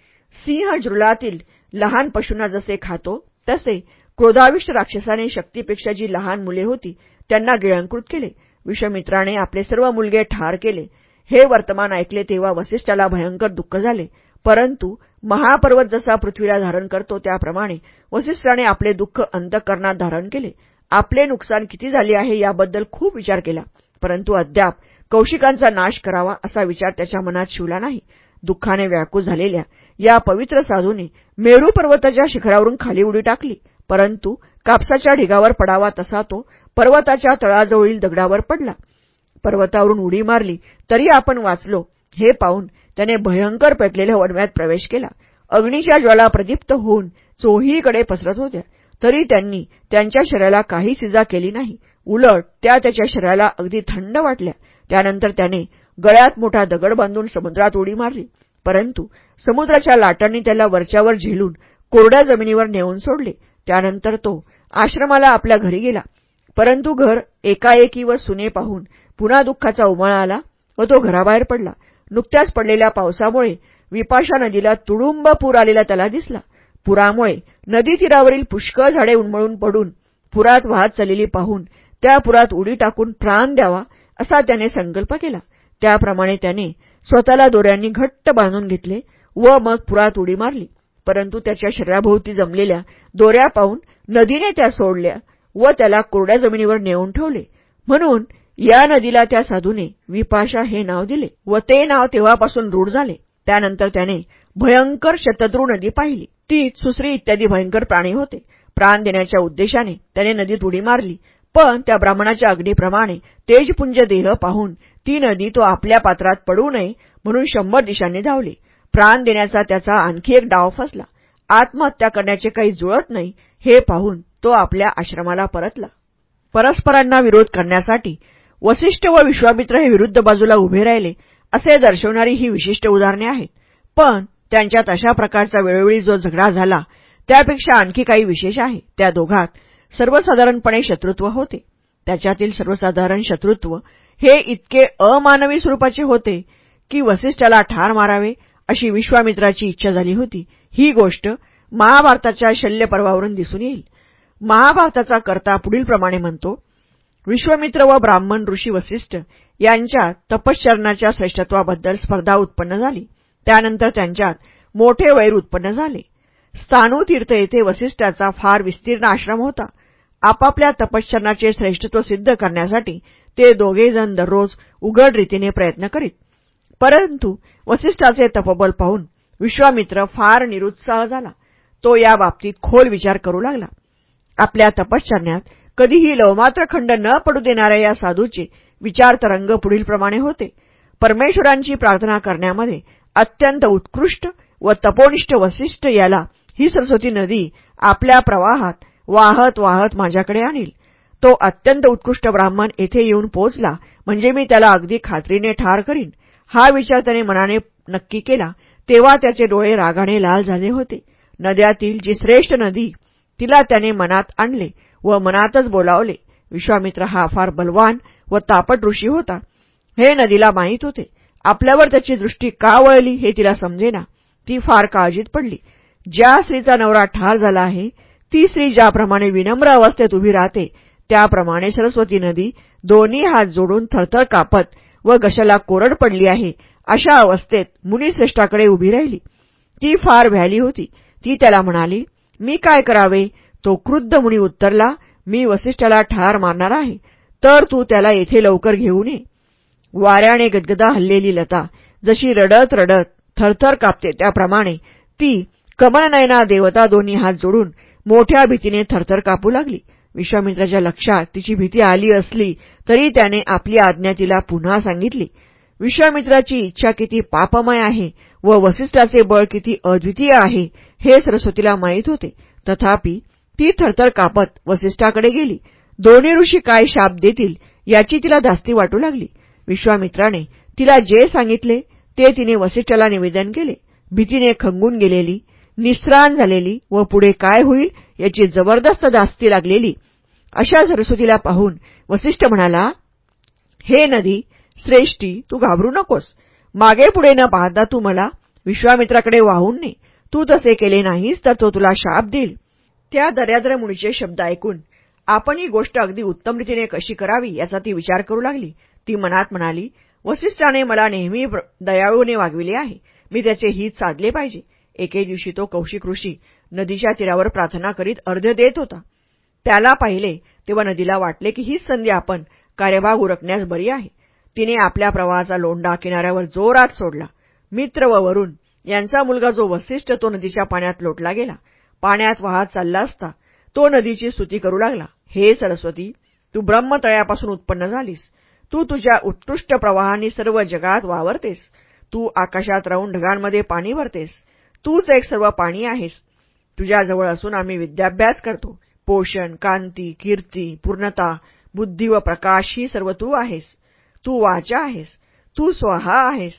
सिंह जुरुळातील लहान पशूंना जसे खातो तसे क्रोधाविष्ट राक्षसाने शक्तीपेक्षा जी लहान मुले होती त्यांना गिळंकृत केले. विश्वमित्राने आपले सर्व मुलगे ठार केले. हे वर्तमान ऐकले तेव्हा वसिष्ठाला भयंकर दुःख झाले. परंतु महापर्वत जसा पृथ्वीला धारण करतो त्याप्रमाणे वसिष्ठाने आपले दुःख अंतकरणात धारण केले. आपले नुकसान किती झाले आहे याबद्दल खूप विचार केला. परंतु अद्याप कौशिकांचा नाश करावा असा विचार त्याच्या मनात शिवला नाही. दुःखाने व्याकू झालेल्या या पवित्र साधूने मेरू पर्वताच्या शिखरावरून खाली उडी टाकली. परंतु कापसाच्या ढिगावर पडावा तसा तो पर्वताच्या तळाजवळील दगडावर पडला. पर्वतावरून उडी मारली तरी आपण वाचलो. हे पाहून त्याने भयंकर पेटलेल्या वडव्यात प्रवेश केला. अग्नीच्या ज्वाला प्रदीप्त होऊन चोहीकडे पसरत होत्या. तरी त्यांनी त्यांच्या शरीराला काही सिजा केली नाही. उलट त्या त्याच्या शरीराला अगदी थंड वाटल्या. त्यानंतर त्याने गळ्यात मोठा दगड बांधून समुद्रात उडी मारली. परंतु समुद्राच्या लाटांनी त्याला वरच्यावर झेलून कोरड्या जमिनीवर नेऊन सोडले. त्यानंतर तो आश्रमाला आपल्या घरी गेला. परंतु घर एकाएकी व सुने पाहून पुन्हा दुःखाचा उमाळा आला व तो घराबाहेर पडला. नुकत्याच पडलेल्या पावसामुळे विपाशा नदीला तुडुंब पूर आलेला त्याला दिसला. पुरामुळे नदी तीरावरील पुष्कळ झाडे उन्मळून पडून पुरात वाहत चाललेली पाहून त्या पुरात उडी टाकून प्राण द्यावा असा त्याने संकल्प केला. त्याप्रमाणे त्याने स्वतःला दोऱ्यांनी घट्ट बांधून घेतले व मग पुरात उडी मारली. परंतु त्याच्या शरीराभोवती जमलेल्या दोऱ्या पाहून नदीने त्या सोडल्या व त्याला कोरड्या जमिनीवर नेऊन ठेवले. म्हणून या नदीला त्या साधूने विपाशा हे नाव दिले व ते नाव तेव्हापासून रूढ झाले. त्यानंतर त्याने भयंकर शतद्रू नदी पाहिली. ती सुसरी इत्यादी भयंकर प्राणी होते. प्राण देण्याच्या उद्देशाने त्याने नदीत उडी मारली पण त्या ब्राह्मणाच्या अग्नीप्रमाणे तेजपुंज देह पाहून ती नदी तो आपल्या पात्रात पडू नये म्हणून शंभर दिशांनी धावली. प्राण देण्याचा त्याचा आणखी एक डाव फसला. आत्महत्या करण्याचे काही जुळत नाही हे पाहून तो आपल्या आश्रमाला परतला. परस्परांना विरोध करण्यासाठी वसिष्ठ व विश्वामित्र हे विरुद्ध बाजूला उभे राहिले असे दर्शवणारी ही विशिष्ट उदाहरणे आहेत. पण त्यांच्यात अशा प्रकारचा वेळोवेळी जो झगडा झाला त्यापेक्षा आणखी काही विशेष आहे. त्या दोघात सर्वसाधारणपणे शत्रुत्व होते. त्याच्यातील सर्वसाधारण शत्रुत्व हे इतके अमानवी स्वरूपाचे होते की वसिष्ठाला ठार मारावे अशी विश्वामित्राची इच्छा झाली होती. ही गोष्ट महाभारताच्या शल्यपर्वावरून दिसून येईल. महाभारताचा कर्ता पुढीलप्रमाणे म्हणतो विश्वमित्र व ब्राह्मण ऋषी वसिष्ठ यांच्यात तपश्चरणाच्या श्रेष्ठत्वाबद्दल स्पर्धा उत्पन्न झाली. त्यानंतर त्यांच्यात मोठे वैर उत्पन्न झाले. स्थानू तीर्थ येथे वसिष्ठाचा फार विस्तीर्ण आश्रम होता. आपापल्या तपश्चरणाचे श्रेष्ठत्व सिद्ध करण्यासाठी ते दोघेजण दररोज उघड रीतीने प्रयत्न करीत. परंतु वसिष्ठाचे तपबल पाहून विश्वामित्र फार निरुत्साह झाला. तो या बाबतीत खोल विचार करू लागला. आपल्या तपश्चरण्यात कधीही लवमात्र खंड न पडू देणाऱ्या या साधूचे विचार तरंग पुढीलप्रमाणे होते. परमेश्वरांची प्रार्थना करण्यामध्ये अत्यंत उत्कृष्ट व तपोनिष्ठ वसिष्ठ याला ही सरस्वती नदी आपल्या प्रवाहात वाहत वाहत माझ्याकडे आणील. तो अत्यंत उत्कृष्ट ब्राह्मण येथे येऊन पोचला म्हणजे मी त्याला अगदी खात्रीने ठार करीन. हा विचार त्याने मनाने नक्की केला तेव्हा त्याचे डोळे रागाने लाल झाले होते. नद्यातील जी श्रेष्ठ नदी तिला त्याने मनात आणले व मनातच बोलावले. विश्वामित्र हा फार बलवान व तापट ऋषी होता. हे नदीला माहीत होते. आपल्यावर त्याची दृष्टी का वळली हे तिला समजेना. ती फार काळजीत पडली. ज्या स्त्रीचा नवरा ठार झाला आहे ती स्त्री ज्याप्रमाणे विनम्र अवस्थेत उभी राहते त्याप्रमाणे सरस्वती नदी दोन्ही हात जोडून थरथर कापत व गशाला कोरड पडली आहे अशा अवस्थेत मुनिश्रेष्ठाकडे उभी राहिली. ती फार व्हॅली होती. ती त्याला म्हणाली मी काय करावे? तो क्रुद्ध मुनी उत्तरला मी वसिष्ठाला ठार मारणार आहे तर तू त्याला येथे लवकर घेऊन ये. वाऱ्याने गदगदा हल्लेली लता जशी रडत रडत थरथर कापते त्याप्रमाणे ती कमलनयना देवता दोन्ही हात जोडून मोठ्या भीतीने थरथर कापू लागली. विश्वामित्राच्या लक्षात तिची भीती आली असली तरी त्याने आपली आज्ञा तिला पुन्हा सांगितली. विश्वामित्राची इच्छा किती पापमय आहे व वसिष्ठाचे बळ किती अद्वितीय आहे हे सरस्वतीला माहीत होते. तथापि ती थरथर कापत वसिष्ठाकडे गेली. दोन्ही ऋषी काय शाप देतील याची तिला धास्ती वाटू लागली. विश्वामित्राने तिला जे सांगितले ते तिने वसिष्ठाला निवेदन केले. भीतीने खंगून गेलेली निस्त्राण झालेली व पुढे काय होईल याची जबरदस्त दास्ती लागलेली अशा सरस्वतीला पाहून वसिष्ठ म्हणाला हे नदी श्रेष्ठी तू घाबरू नकोस. मागे पुढे न पाहता तू मला विश्वामित्राकडे वाहून ने. तू तसे केले नाहीस तर तो तुला शाप देईल. त्या दर्याद्र मुनीचे शब्द ऐकून आपण ही गोष्ट अगदी उत्तम रीतीने कशी करावी याचा ती विचार करू लागली. ती मनात म्हणाली वसिष्ठाने मला नेहमी दयाळूने वागविले आहे. मी त्याचे हित साधले पाहिजे. एके दिवशी तो कौशिक ऋषी नदीच्या तीरावर प्रार्थना करीत अर्ध्य देत होता. त्याला पाहिले तेव्हा नदीला वाटले की हीच संधी आपण कार्यभाग उरकण्यास बरी आहे. तिने आपल्या प्रवाहाचा लोंडा किनाऱ्यावर जोरात सोडला. मित्र व वरुण यांचा मुलगा जो वसिष्ठ तो नदीच्या पाण्यात लोटला गेला. पाण्यात वाहत चालला असता तो नदीची स्तुती करू लागला. हे सरस्वती तू ब्रह्मतळ्यापासून उत्पन्न झालीस. तू तुझ्या उत्कृष्ट प्रवाहांनी सर्व जगात वावरतेस. तू आकाशात राहून ढगांमध्ये पाणी भरतेस. तूच एक सर्व पाणी आहेस. तुझ्याजवळ असून आम्ही विद्याभ्यास करतो. पोषण कांती कीर्ती पूर्णता बुद्धी व प्रकाश ही सर्व तू आहेस. तू वाचा आहेस. तू स्वहा आहेस.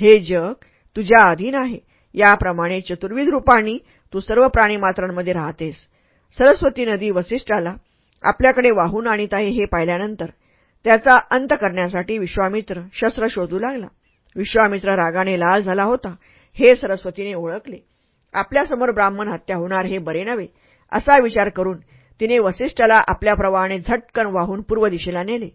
हे जग तुझ्या अधीन आहे. याप्रमाणे चतुर्विध रूपांनी तू सर्व प्राणी मात्रांमध्ये राहतेस. सरस्वती नदी वसिष्ठाला आपल्याकडे वाहून आणीत आहे हे पाहिल्यानंतर त्याचा अंत करण्यासाठी विश्वामित्र शस्त्र शोधू लागला. विश्वामित्र रागाने लाल झाला होता. हे सरस्वतीने ओळखले. आपल्यासमोर ब्राह्मण हत्या होणार हे बरे नव्हे असा विचार करून तिने वसिष्ठाला आपल्या प्रवाहाने झटकन वाहून पूर्व दिशेला नेले.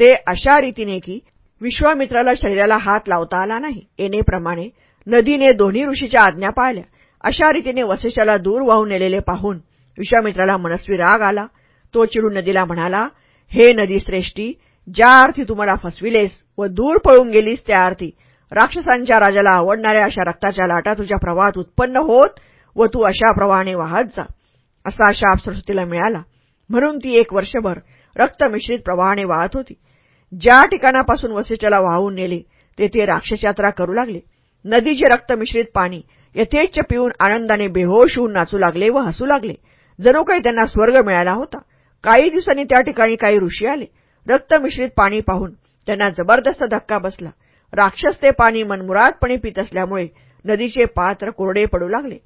ते अशा रीतीने की विश्वामित्राला शरीराला हात लावता आला नाही. येणेप्रमाणे नदीने दोन्ही ऋषीच्या आज्ञा पाळल्या. अशा रीतीने वसिष्ठाला दूर वाहून नेलेले पाहून विश्वामित्राला मनस्वी राग आला. तो चिडून नदीला म्हणाला हे नदी श्रेष्ठी ज्या अर्थी तुम्हाला फसविलेस व दूर पळून गेलीस त्या अर्थी राक्षसांच्या राजाला आवडणाऱ्या अशा रक्ताच्या लाटा तुझ्या प्रवाहात उत्पन्न होत व तू अशा प्रवाहाने वाहत जा. असा शाप सरस्वतीला मिळाला. म्हणून ती एक वर्षभर रक्तमिश्रित प्रवाहाने वाहत होती. ज्या ठिकाणापासून वसिष्ठाला वाहून नेले तेथे राक्षस यात्रा करू लागले. नदीचे रक्तमिश्रित पाणी यथेच्छ पिऊन आनंदाने बेहोश होऊन नाचू लागले व हसू लागले. जणू काही त्यांना स्वर्ग मिळाला होता. काही दिवसांनी त्या ठिकाणी काही ऋषी आले. रक्तमिश्रित पाणी पाहून त्यांना जबरदस्त धक्का बसला. राक्षस ते पाणी मनमुरादपणे पित असल्यामुळे नदीचे पात्र कोरडे पडू लागले.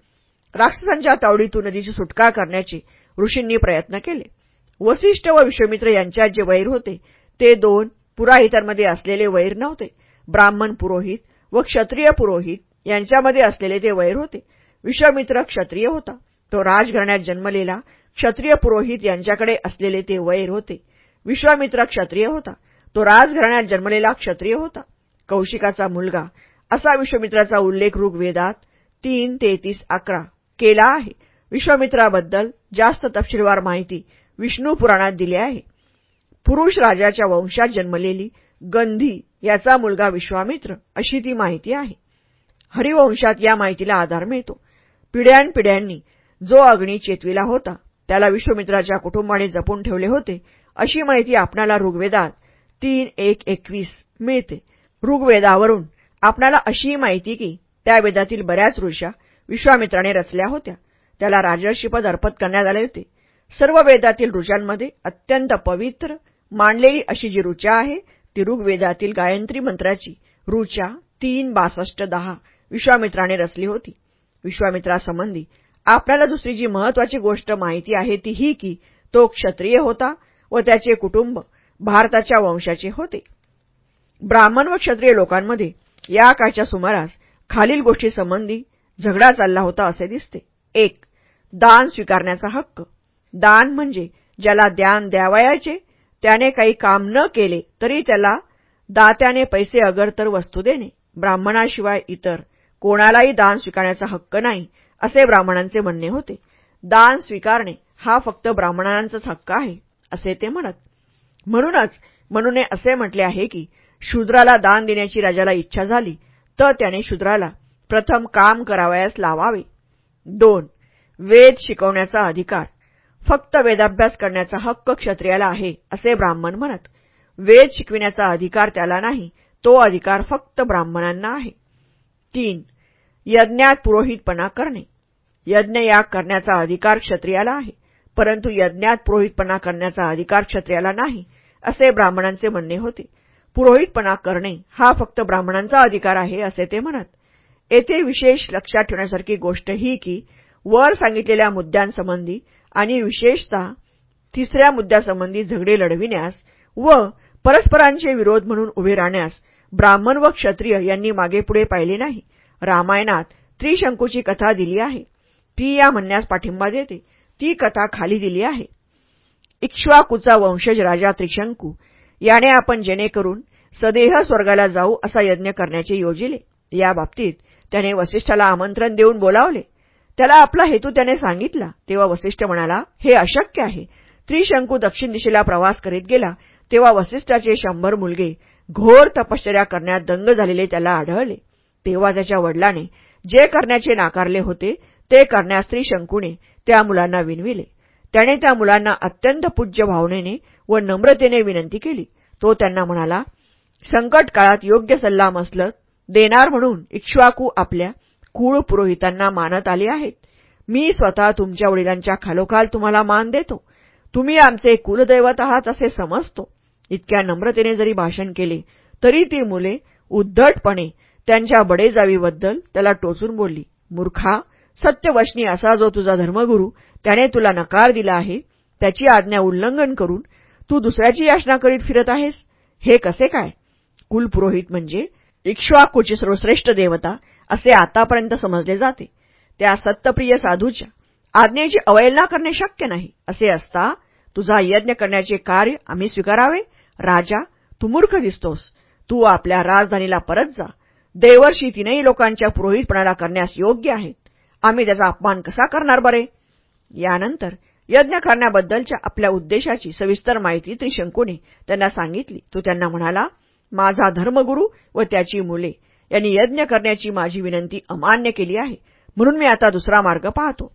राक्षसांच्या तावडीतून नदीची सुटका करण्याचे ऋषींनी प्रयत्न केले. वसिष्ठ व विश्वमित्र यांच्यात जे वैर होते ते दोन पुराहितांमध्ये असलेले वैर नव्हते. ब्राह्मण पुरोहित व क्षत्रिय पुरोहित यांच्यामध्ये असलेले ते वैर होते. विश्वमित्र क्षत्रिय होता. तो राजघराण्यात जन्मलेला क्षत्रिय पुरोहित यांच्याकडे असलेले ते वैर होते. विश्वामित्र क्षत्रिय होता. तो राजघराण्यात जन्मलेला क्षत्रिय होता. कौशिकाचा मुलगा. असा विश्वमित्राचा उल्लेख ऋग्वेदात तीन तेहतीस अकरा केला आहे. विश्वामित्राबद्दल जास्त तपशीलवार माहिती विष्णू पुराणात दिली आहे. पुरुष राजाच्या वंशात जन्मलेली गंधी याचा मुलगा विश्वामित्र अशी ती माहिती आहे. हरिवंशात या माहितीला आधार मिळतो. पिढ्यानपिढ्यांनी जो अग्नी चेतविला होता त्याला विश्वमित्राच्या कुटुंबाने जपून ठेवले होते अशी माहिती आपणाला ऋग्वेदात तीन एक एकवीस मिळते. ऋग्वेदावरून आपणाला अशीही माहिती की त्या वेदातील बऱ्याच ऋषा विश्वामित्राने रचल्या होत्या. त्याला राजर्षीपद अर्पत करण्यात आले होते. सर्व वेदातील ऋषांमध्ये अत्यंत पवित्र मांडलेली अशी जी ऋचा आहे ती ऋग्वेदातील गायत्री मंत्राची ऋचा तीन बासष्ट दहा विश्वामित्राने रचली होती. विश्वामित्रासंबंधी आपल्याला दुसरी जी महत्वाची गोष्ट माहिती आहे ती ही की तो क्षत्रिय होता व त्याचे कुटुंब भारताच्या वंशाचे होते. ब्राह्मण व क्षत्रिय लोकांमध्ये या काळच्या सुमारास खालील गोष्टीसंबंधी झगडा चालला होता असे दिसते. एक दान स्वीकारण्याचा हक्क. दान म्हणजे ज्याला द्यान द्यावयाचे त्याने काही काम न केले तरी त्याला दात्याने पैसे अगर तर वस्तू देणे. ब्राह्मणाशिवाय इतर कोणालाही दान स्वीकारण्याचा हक्क नाही असे ब्राह्मणांचे म्हणणे होते. दान स्वीकारणे हा फक्त ब्राह्मणांचाच हक्क आहे असे ते म्हणत. म्हणूनच म्हणून असे म्हटले आहे की शूद्राला दान देण्याची राजाला इच्छा झाली तर त्याने शूद्राला प्रथम काम करावयास लावावे. दोन वेद शिकवण्याचा अधिकार. फक्त वेदाभ्यास करण्याचा हक्क क्षत्रियाला आहे असे ब्राह्मण म्हणत. वेद शिकविण्याचा अधिकार त्याला नाही तो अधिकार फक्त ब्राह्मणांना आहे. तीन यज्ञात पुरोहितपणा करणे. यज्ञयाग करण्याचा अधिकार क्षत्रियाला आहे परंतु यज्ञात पुरोहितपणा करण्याचा अधिकार क्षत्रियाला नाही असे ब्राह्मणांचे म्हणणे होते. पुरोहितपणा करणे हा फक्त ब्राह्मणांचा अधिकार आहे असे ते म्हणत. येथे विशेष लक्षात ठेवण्यासारखी गोष्ट ही की वर सांगितलेल्या मुद्द्यांसंबंधी आणि विशेषतः तिसऱ्या मुद्द्यासंबंधी झगडे लढविण्यास व परस्परांचे विरोध म्हणून उभे राहण्यास ब्राह्मण व क्षत्रिय यांनी मागेपुढे पाहिले नाही. रामायणात त्रिशंकूची कथा दिली आहे. ती या म्हणण्यास पाठिंबा देते. ती कथा खाली दिली आहे. इक्ष्वाकूचा वंशज राजा त्रिशंकू याने आपण जेणेकरून सदेह स्वर्गाला जाऊ असा यज्ञ करण्याचे योजिले. या बाबतीत त्याने वसिष्ठाला आमंत्रण देऊन बोलावले. त्याला आपला हेतू त्याने सांगितला. तेव्हा वसिष्ठ म्हणाला हे अशक्य आहे. त्रिशंकू दक्षिण दिशेला प्रवास करीत गेला. तेव्हा वसिष्ठाचे शंभर मुलगे घोर तपश्चर्या करण्यात दंग झालेले त्याला आढळले. तेव्हा त्याच्या वडिलाने जे करण्याचे नाकारले होते ते करण्यास त्रिशंकूने त्या मुलांना विनविले. त्याने त्या मुलांना अत्यंत पूज्य भावनेने व नम्रतेने विनंती केली. तो त्यांना म्हणाला संकट काळात योग्य सल्ला मसलत देणार म्हणून इक्ष्वाकू आपल्या कुळ पुरोहितांना मानत आले आहेत. मी स्वतः तुमच्या वडिलांच्या खालोखाल तुम्हाला मान देतो. तुम्ही आमचे कुलदैवत आहात असे समजतो. इतक्या नम्रतेने जरी भाषण केले तरी ती मुले उद्धटपणे त्यांच्या बडेजावीबद्दल त्याला टोचून बोलली. मूर्खा सत्यवशनी असा जो तुझा धर्मगुरू त्याने तुला नकार दिला आहे त्याची आज्ञा उल्लंघन करून तू दुसऱ्याची याचना करीत फिरत आहेस. हे कसे काय? कुलपुरोहित म्हणजे इक्ष्वाकूची सर्वश्रेष्ठ देवता असे आतापर्यंत समजले जाते. त्या सत्यप्रिय साधूच्या आज्ञेची अवहेलना करणे शक्य नाही असे असता तुझा यज्ञ करण्याचे कार्य आम्ही स्वीकारावे. राजा तू मूर्ख दिसतोस. तू आपल्या राजधानीला परत जा. देवर्षी तीनही लोकांच्या पुरोहितपणाला करण्यास योग्य आहेत. आम्ही त्याचा अपमान कसा करणार बरे? यानंतर यज्ञ करण्याबद्दलच्या आपल्या उद्देशाची सविस्तर माहिती त्रिशंकूने त्यांना सांगितली. तो त्यांना म्हणाला माझा धर्मगुरू व त्याची मुले. यांनी यज्ञ करण्याची माझी विनंती अमान्य केली आहे. म्हणून मी आता दुसरा मार्ग पाहतो.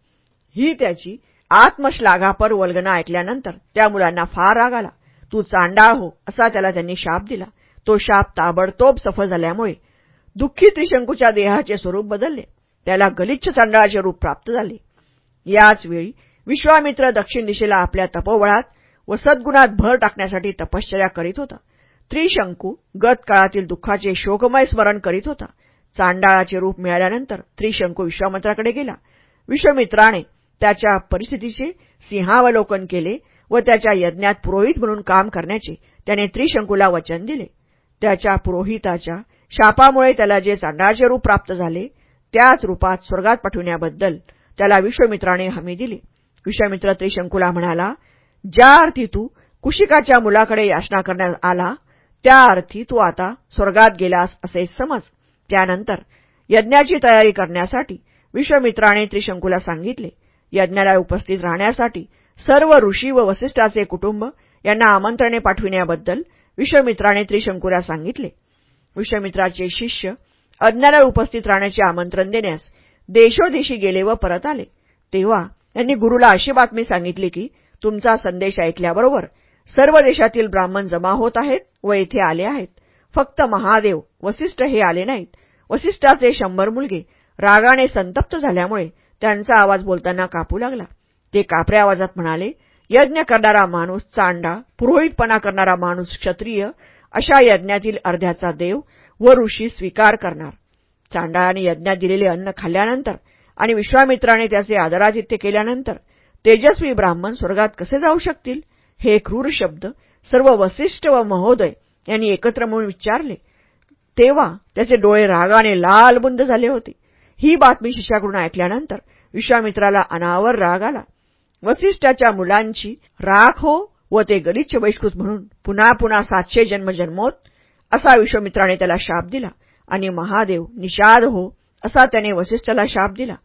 ही त्याची आत्मश्लाघापर वल्गना ऐकल्यानंतर त्या मुलांना फार राग आला. तू चांडाळ हो असा त्याला त्यांनी शाप दिला. तो शाप ताबडतोब सफल झाल्यामुळे दुःखी त्रिशंकूच्या देहाचे स्वरूप बदलले. त्याला गलिच्छ चांडाळाचे रूप प्राप्त झाले. याच वेळी विश्वामित्र दक्षिण दिशेला आपल्या तपोबळात व सद्गुणात भर टाकण्यासाठी तपश्चर्या करीत होता. त्रिशंकू गत काळातील दुःखाचे शोकमय स्मरण करीत होता. चांडाळाचे रूप मिळाल्यानंतर त्रिशंकू विश्वामित्राकडे गेला. विश्वमित्राने त्याच्या परिस्थितीचे सिंहावलोकन केले व त्याच्या यज्ञात पुरोहित म्हणून काम करण्याचे त्याने त्रिशंकूला वचन दिले. त्याच्या पुरोहिताच्या शापामुळे त्याला जे चांडाळाचे रूप प्राप्त झाले त्याच रूपात स्वर्गात पाठविण्याबद्दल त्याला विश्वमित्राने हमी दिली. विश्वामित्र त्रिशंकूला म्हणाला ज्या अर्थी तू कुशिकाच्या मुलाकडे याचना करण्यात आला त्या अर्थी तू आता स्वर्गात गेलास असे समज. त्यानंतर यज्ञाची तयारी करण्यासाठी विश्वमित्राने त्रिशंकूला सांगितले. यज्ञाला उपस्थित राहण्यासाठी सर्व ऋषी व वसिष्ठाचे कुटुंब यांना आमंत्रणे पाठविण्याबद्दल विश्वमित्राने त्रिशंकूला सांगितले. विश्वमित्राचे शिष्य अज्ञाला उपस्थित राहण्याचे आमंत्रण देण्यास देशोदेशी गेले व परत आले. तेव्हा त्यांनी गुरुला अशी बातमी सांगितली की तुमचा संदेश ऐकल्याबरोबर सर्व देशातील ब्राह्मण जमा होत आहेत व येथे आले आहेत. फक्त महादेव वसिष्ठ हे आले नाहीत. वसिष्ठाचे शंभर मुलगे रागाने संतप्त झाल्यामुळे त्यांचा आवाज बोलताना कापू लागला. ते कापऱ्या आवाजात म्हणाले यज्ञ करणारा माणूस चांडा पुरोहितपणा करणारा माणूस क्षत्रिय अशा यज्ञातील अर्ध्याचा देव व ऋषी स्वीकार करणार. चांडाळाने यज्ञात दिलेले अन्न खाल्ल्यानंतर आणि विश्वामित्राने त्याचे आदरातिथ्य केल्यानंतर तेजस्वी ब्राह्मण स्वर्गात कसे जाऊ शकतील? हे क्रूर शब्द सर्व वसिष्ठ व महोदय यांनी एकत्र म्हणून विचारले. तेव्हा त्याचे डोळे रागाने लालबुंद झाले होते. ही बातमी शिष्याकडून ऐकल्यानंतर विश्वामित्राला अनावर राग आला. वसिष्ठाच्या मुलांची राख हो व ते गलिच्छ बहिष्कृत म्हणून पुन्हा पुन्हा सातशे जन्म जन्मोत असा विश्वामित्राने त्याला शाप दिला आणि महादेव निषाद हो असा त्याने वसिष्ठाला शाप दिला.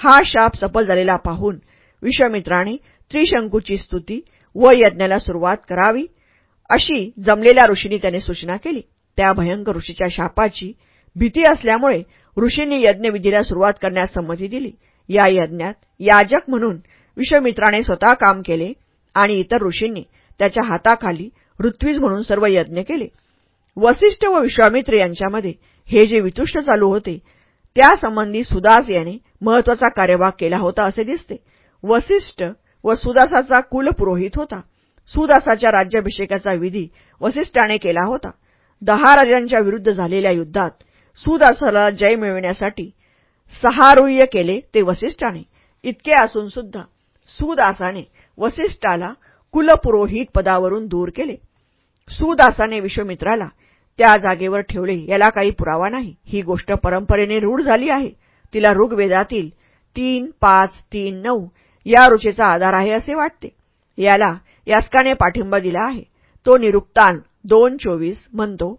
हा शाप सफल झालेला पाहून विश्वामित्राने त्रिशंकूची स्तुती व यज्ञाला सुरुवात करावी अशी जमलेल्या ऋषींनी त्याने सूचना केली. त्या भयंकर ऋषीच्या शापाची भीती असल्यामुळे ऋषींनी यज्ञविधीला सुरुवात करण्यास संमती दिली. या यज्ञात याजक म्हणून विश्वमित्राने स्वतः काम केले आणि इतर ऋषींनी त्याच्या हाताखाली ऋत्वीज म्हणून सर्व यज्ञ केले. वसिष्ठ व विश्वामित्र यांच्यामध्ये हे जे वितुष्ट चालू होते त्यासंबंधी सुदास याने महत्त्वाचा कार्यभाग केला होता असे दिसते. वसिष्ठ व सुदासाचा कुलपुरोहित होता. सुदासाच्या राज्याभिषेकाचा विधी वसिष्ठाने केला होता. दहा राजांच्या विरुद्ध झालेल्या युद्धात सुदासाला जय मिळविण्यासाठी सहारुह्य केले ते वसिष्ठाने. इतके असून सुद्धा सुदासाने वसिष्ठाला कुलपुरोहित पदावरून दूर केले. सुदासाने विश्वमित्राला त्या जागेवर ठेवले याला काही पुरावा नाही. ही गोष्ट परंपरेने रूढ झाली आहे. तिला ऋग्वेदातील तीन पाच तीन नऊ या रुचेचा आधार आहे असे वाटते. याला यास्काने पाठिंबा दिला आहे. तो निरुक्तान दोन चोवीस म्हणतो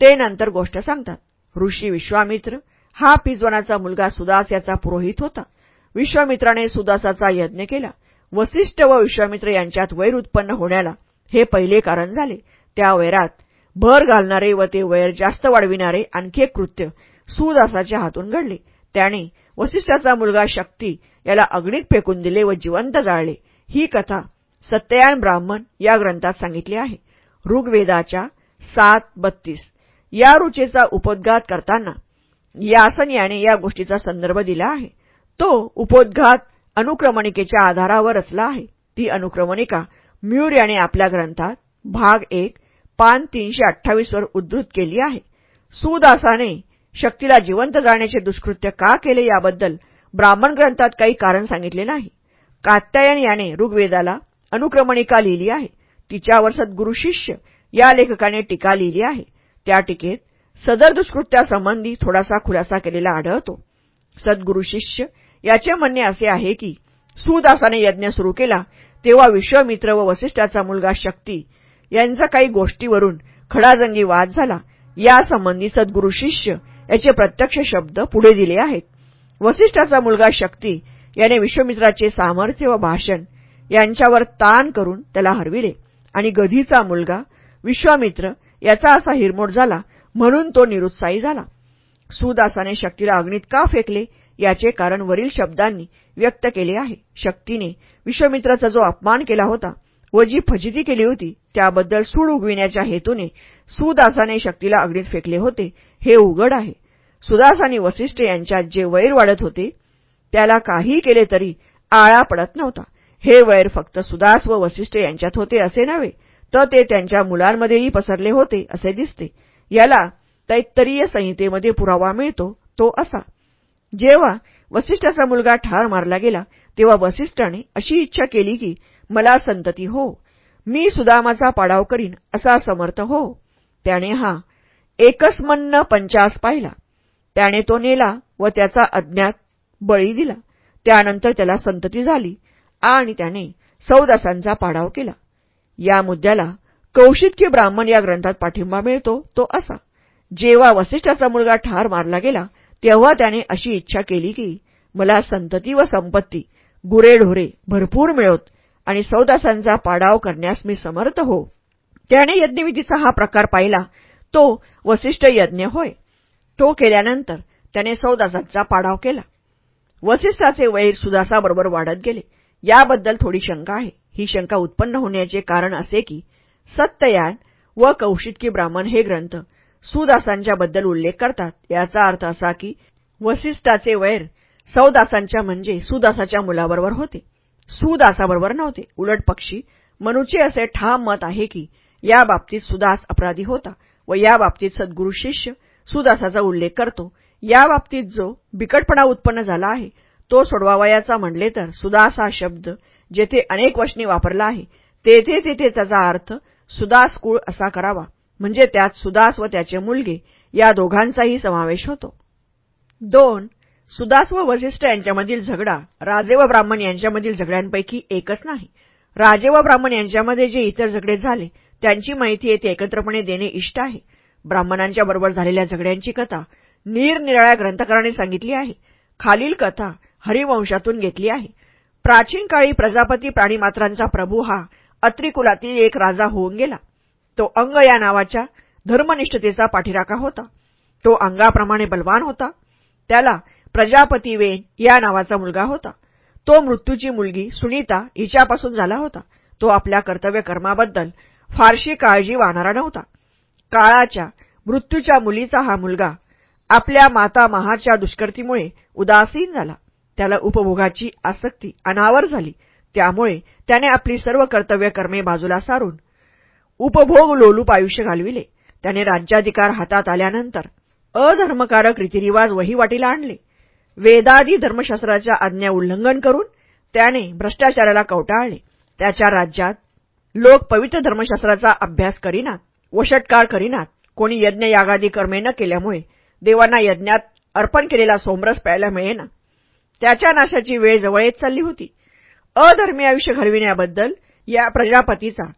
ते नंतर गोष्ट सांगतात. ऋषी विश्वामित्र हा पिजवनाचा मुलगा सुदास याचा पुरोहित होता. विश्वामित्राने सुदासाचा यज्ञ केला. वसिष्ठ व विश्वामित्र यांच्यात वैर उत्पन्न होण्याला हे पहिले कारण झाले. त्या वैरात भर घालणारे व ते वैर जास्त वाढविणारे आणखी एक कृत्य सुदासाच्या हातून घडले. त्याने वसिष्ठाचा मुलगा शक्ती याला अग्नीत फेकून दिले व जिवंत जाळले. ही कथा सत्ययान ब्राह्मण या ग्रंथात सांगितली आहे. ऋग्वेदाच्या सात बत्तीस. या रुचेचा उपोद्घात करताना यासन याने या गोष्टीचा संदर्भ दिला आहे. तो उपोद्घात अनुक्रमणिकेच्या आधारावर रचला आहे. ती अनुक्रमणिका म्यूर याने आपल्या ग्रंथात भाग एक पान तीनशे अठ्ठावीसवर उद्धृत केली आहे. सुदासाने शक्तीला जिवंत जाण्याचे दुष्कृत्य का केले याबद्दल ब्राह्मण ग्रंथात काही कारण सांगितले नाही. कात्यायन याने ऋग्वेदाला अनुक्रमणिका लिहिली आहे. तिच्यावर सद्गुरू शिष्य या लेखकाने टीका लिहिली आहे. त्या टीकेत सदर दुष्कृत्यासंबंधी थोडासा खुलासा केलेला आढळतो. सद्गुरू शिष्य याचे म्हणणे असे आहे की सुदासाने यज्ञ सुरू केला तेव्हा विश्वमित्र व वसिष्ठाचा मुलगा शक्ती यांचा काही गोष्टीवरून खडाजंगी वाद झाला. यासंबंधी सद्गुरू शिष्य याचे प्रत्यक्ष शब्द पुढे दिले आहेत. वसिष्ठाचा मुलगा शक्ती याने विश्वमित्राचे सामर्थ्य व भाषण यांच्यावर ताण करून त्याला हरविले. आणि गधीचा मुलगा विश्वामित्र याचा असा हिरमोड झाला म्हणून तो निरुत्साही झाला. सुदासाने शक्तीला अग्नीत का फेकले याचे कारण वरील शब्दांनी व्यक्त केले आहे. शक्तीने विश्वमित्राचा जो अपमान केला होता व जी फजिती केली होती त्याबद्दल सूड उगविण्याच्या हेतूने सुदासाने शक्तीला अग्नीत फेकले होते. हे उघड आहे. सुदास आणि वसिष्ठ यांच्यात जे वैर वाढत होते त्याला काही केले तरी आळा पडत नव्हता. हे वैर फक्त सुदास व वसिष्ठ यांच्यात होते असे नव्हे तर ते त्यांच्या मुलांमध्येही पसरले होते असे दिसते. याला तैत्तरीय संहितेमध्ये पुरावा मिळतो तो असा. जेव्हा वसिष्ठाचा मुलगा ठार मारला गेला तेव्हा वसिष्ठाने अशी इच्छा केली की मला संतती हो मी सुदामाचा पाडाव करीन असा समर्थ हो. त्याने हा एकस्मन्न पंचास पाहिला. त्याने तो नेला व त्याचा अज्ञात बळी दिला. त्यानंतर त्याला संतती झाली आणि त्याने सौदासांचा पाडाव केला. या मुद्द्याला कौशितकी ब्राह्मण या ग्रंथात पाठिंबा मिळतो तो असा. जेव्हा वसिष्ठाचा मुलगा ठार मारला गेला तेव्हा त्याने अशी इच्छा केली की मला संतती व संपत्ती गुरेढोरे भरपूर मिळत आणि सौदासांचा पाडाव करण्यास मी समर्थ हो. त्याने यज्ञविधीचा हा प्रकार पाहिला. तो वसिष्ठ यज्ञ होय. तो केल्यानंतर त्याने सौदासांचा पाडाव केला. वसिष्ठाचे वैर सुदासाबरोबर वाढत गेले. याबद्दल थोडी शंका आहे. ही शंका उत्पन्न होण्याचे कारण असे की सत्ययान व कौशिकी ब्राह्मण हे ग्रंथ सुदासांच्या बद्दल उल्लेख करतात. याचा अर्थ असा की वसिष्ठाचे वैर सौदासांच्या म्हणजे सुदासाच्या मुलाबरोबर होते. सुदासाबरोबर नव्हते. उलट पक्षी मनुचे असे ठाम मत आहे की या बाबतीत सुदास अपराधी होता व या बाबतीत सद्गुरु शिष्य सुदासाचा उल्लेख करतो. याबाबतीत जो बिकटपणा उत्पन्न झाला आहे तो सोडवावयाचा म्हणले तर सुदास हा शब्द जेथे अनेक वचने वापरला आहे तेथे तेथे त्याचा अर्थ सुदास कुळ असा करावा. म्हणजे त्यात सुदास व त्याचे मुलगे या दोघांचाही समावेश होतो. दोन सुदास व वसिष्ठ यांच्यामधील झगडा राजे व ब्राह्मण यांच्यामधील झगड्यांपैकी एकच नाही. राजे व ब्राह्मण यांच्यामध्ये जे इतर झगडे झाले त्यांची माहिती येथे एकत्रपणे देणे इष्ट आहे. ब्राह्मणांच्या बरोबर झालेल्या झगड्यांची कथा निरनिराळ्या ग्रंथकारांनी सांगितली आहे. खालील कथा हरिवंशातून घेतली आहे. प्राचीन काळी प्रजापती प्राणीमात्रांचा प्रभू हा अत्रिकुलातील एक राजा होऊन गेला. तो अंग या नावाच्या धर्मनिष्ठतेचा पाठीराखा होता. तो अंगाप्रमाणे बलवान होता. त्याला प्रजापती वेन या नावाचा मुलगा होता. तो मृत्यूची मुलगी सुनीता हिच्यापासून झाला होता. तो आपल्या कर्तव्य कर्माबद्दल फारशी काळजी वाहणारा नव्हता. काळाच्या मृत्यूच्या मुलीचा हा मुलगा आपल्या माता महाच्या दुष्कर्तीमुळे उदासीन झाला. त्याला उपभोगाची आसक्ती अनावर झाली. त्यामुळे त्याने आपली सर्व कर्तव्य कर्मे बाजूला सारून उपभोग लोलूप आयुष्य घालविले. त्याने राज्याधिकार हातात आल्यानंतर अधर्मकारक रीतिरिवाज वहीवाटीला आणले. वेदादी धर्मशास्त्राच्या आज्ञा उल्लंघन करून त्याने भ्रष्टाचाराला कवटाळले. त्याच्या राज्यात लोक पवित्र धर्मशास्त्राचा अभ्यास करीनात. वषटकार करीनात. कोणी यज्ञ यागादी कर्मे न केल्यामुळे देवांना यज्ञात अर्पण केलेला सोमरस प्यायला मिळेना. त्याच्या नाशाची वेळ जवळ येत चालली होती. अधर्मी आयुष्य घडविण्याबद्दल या प्रजापतीचा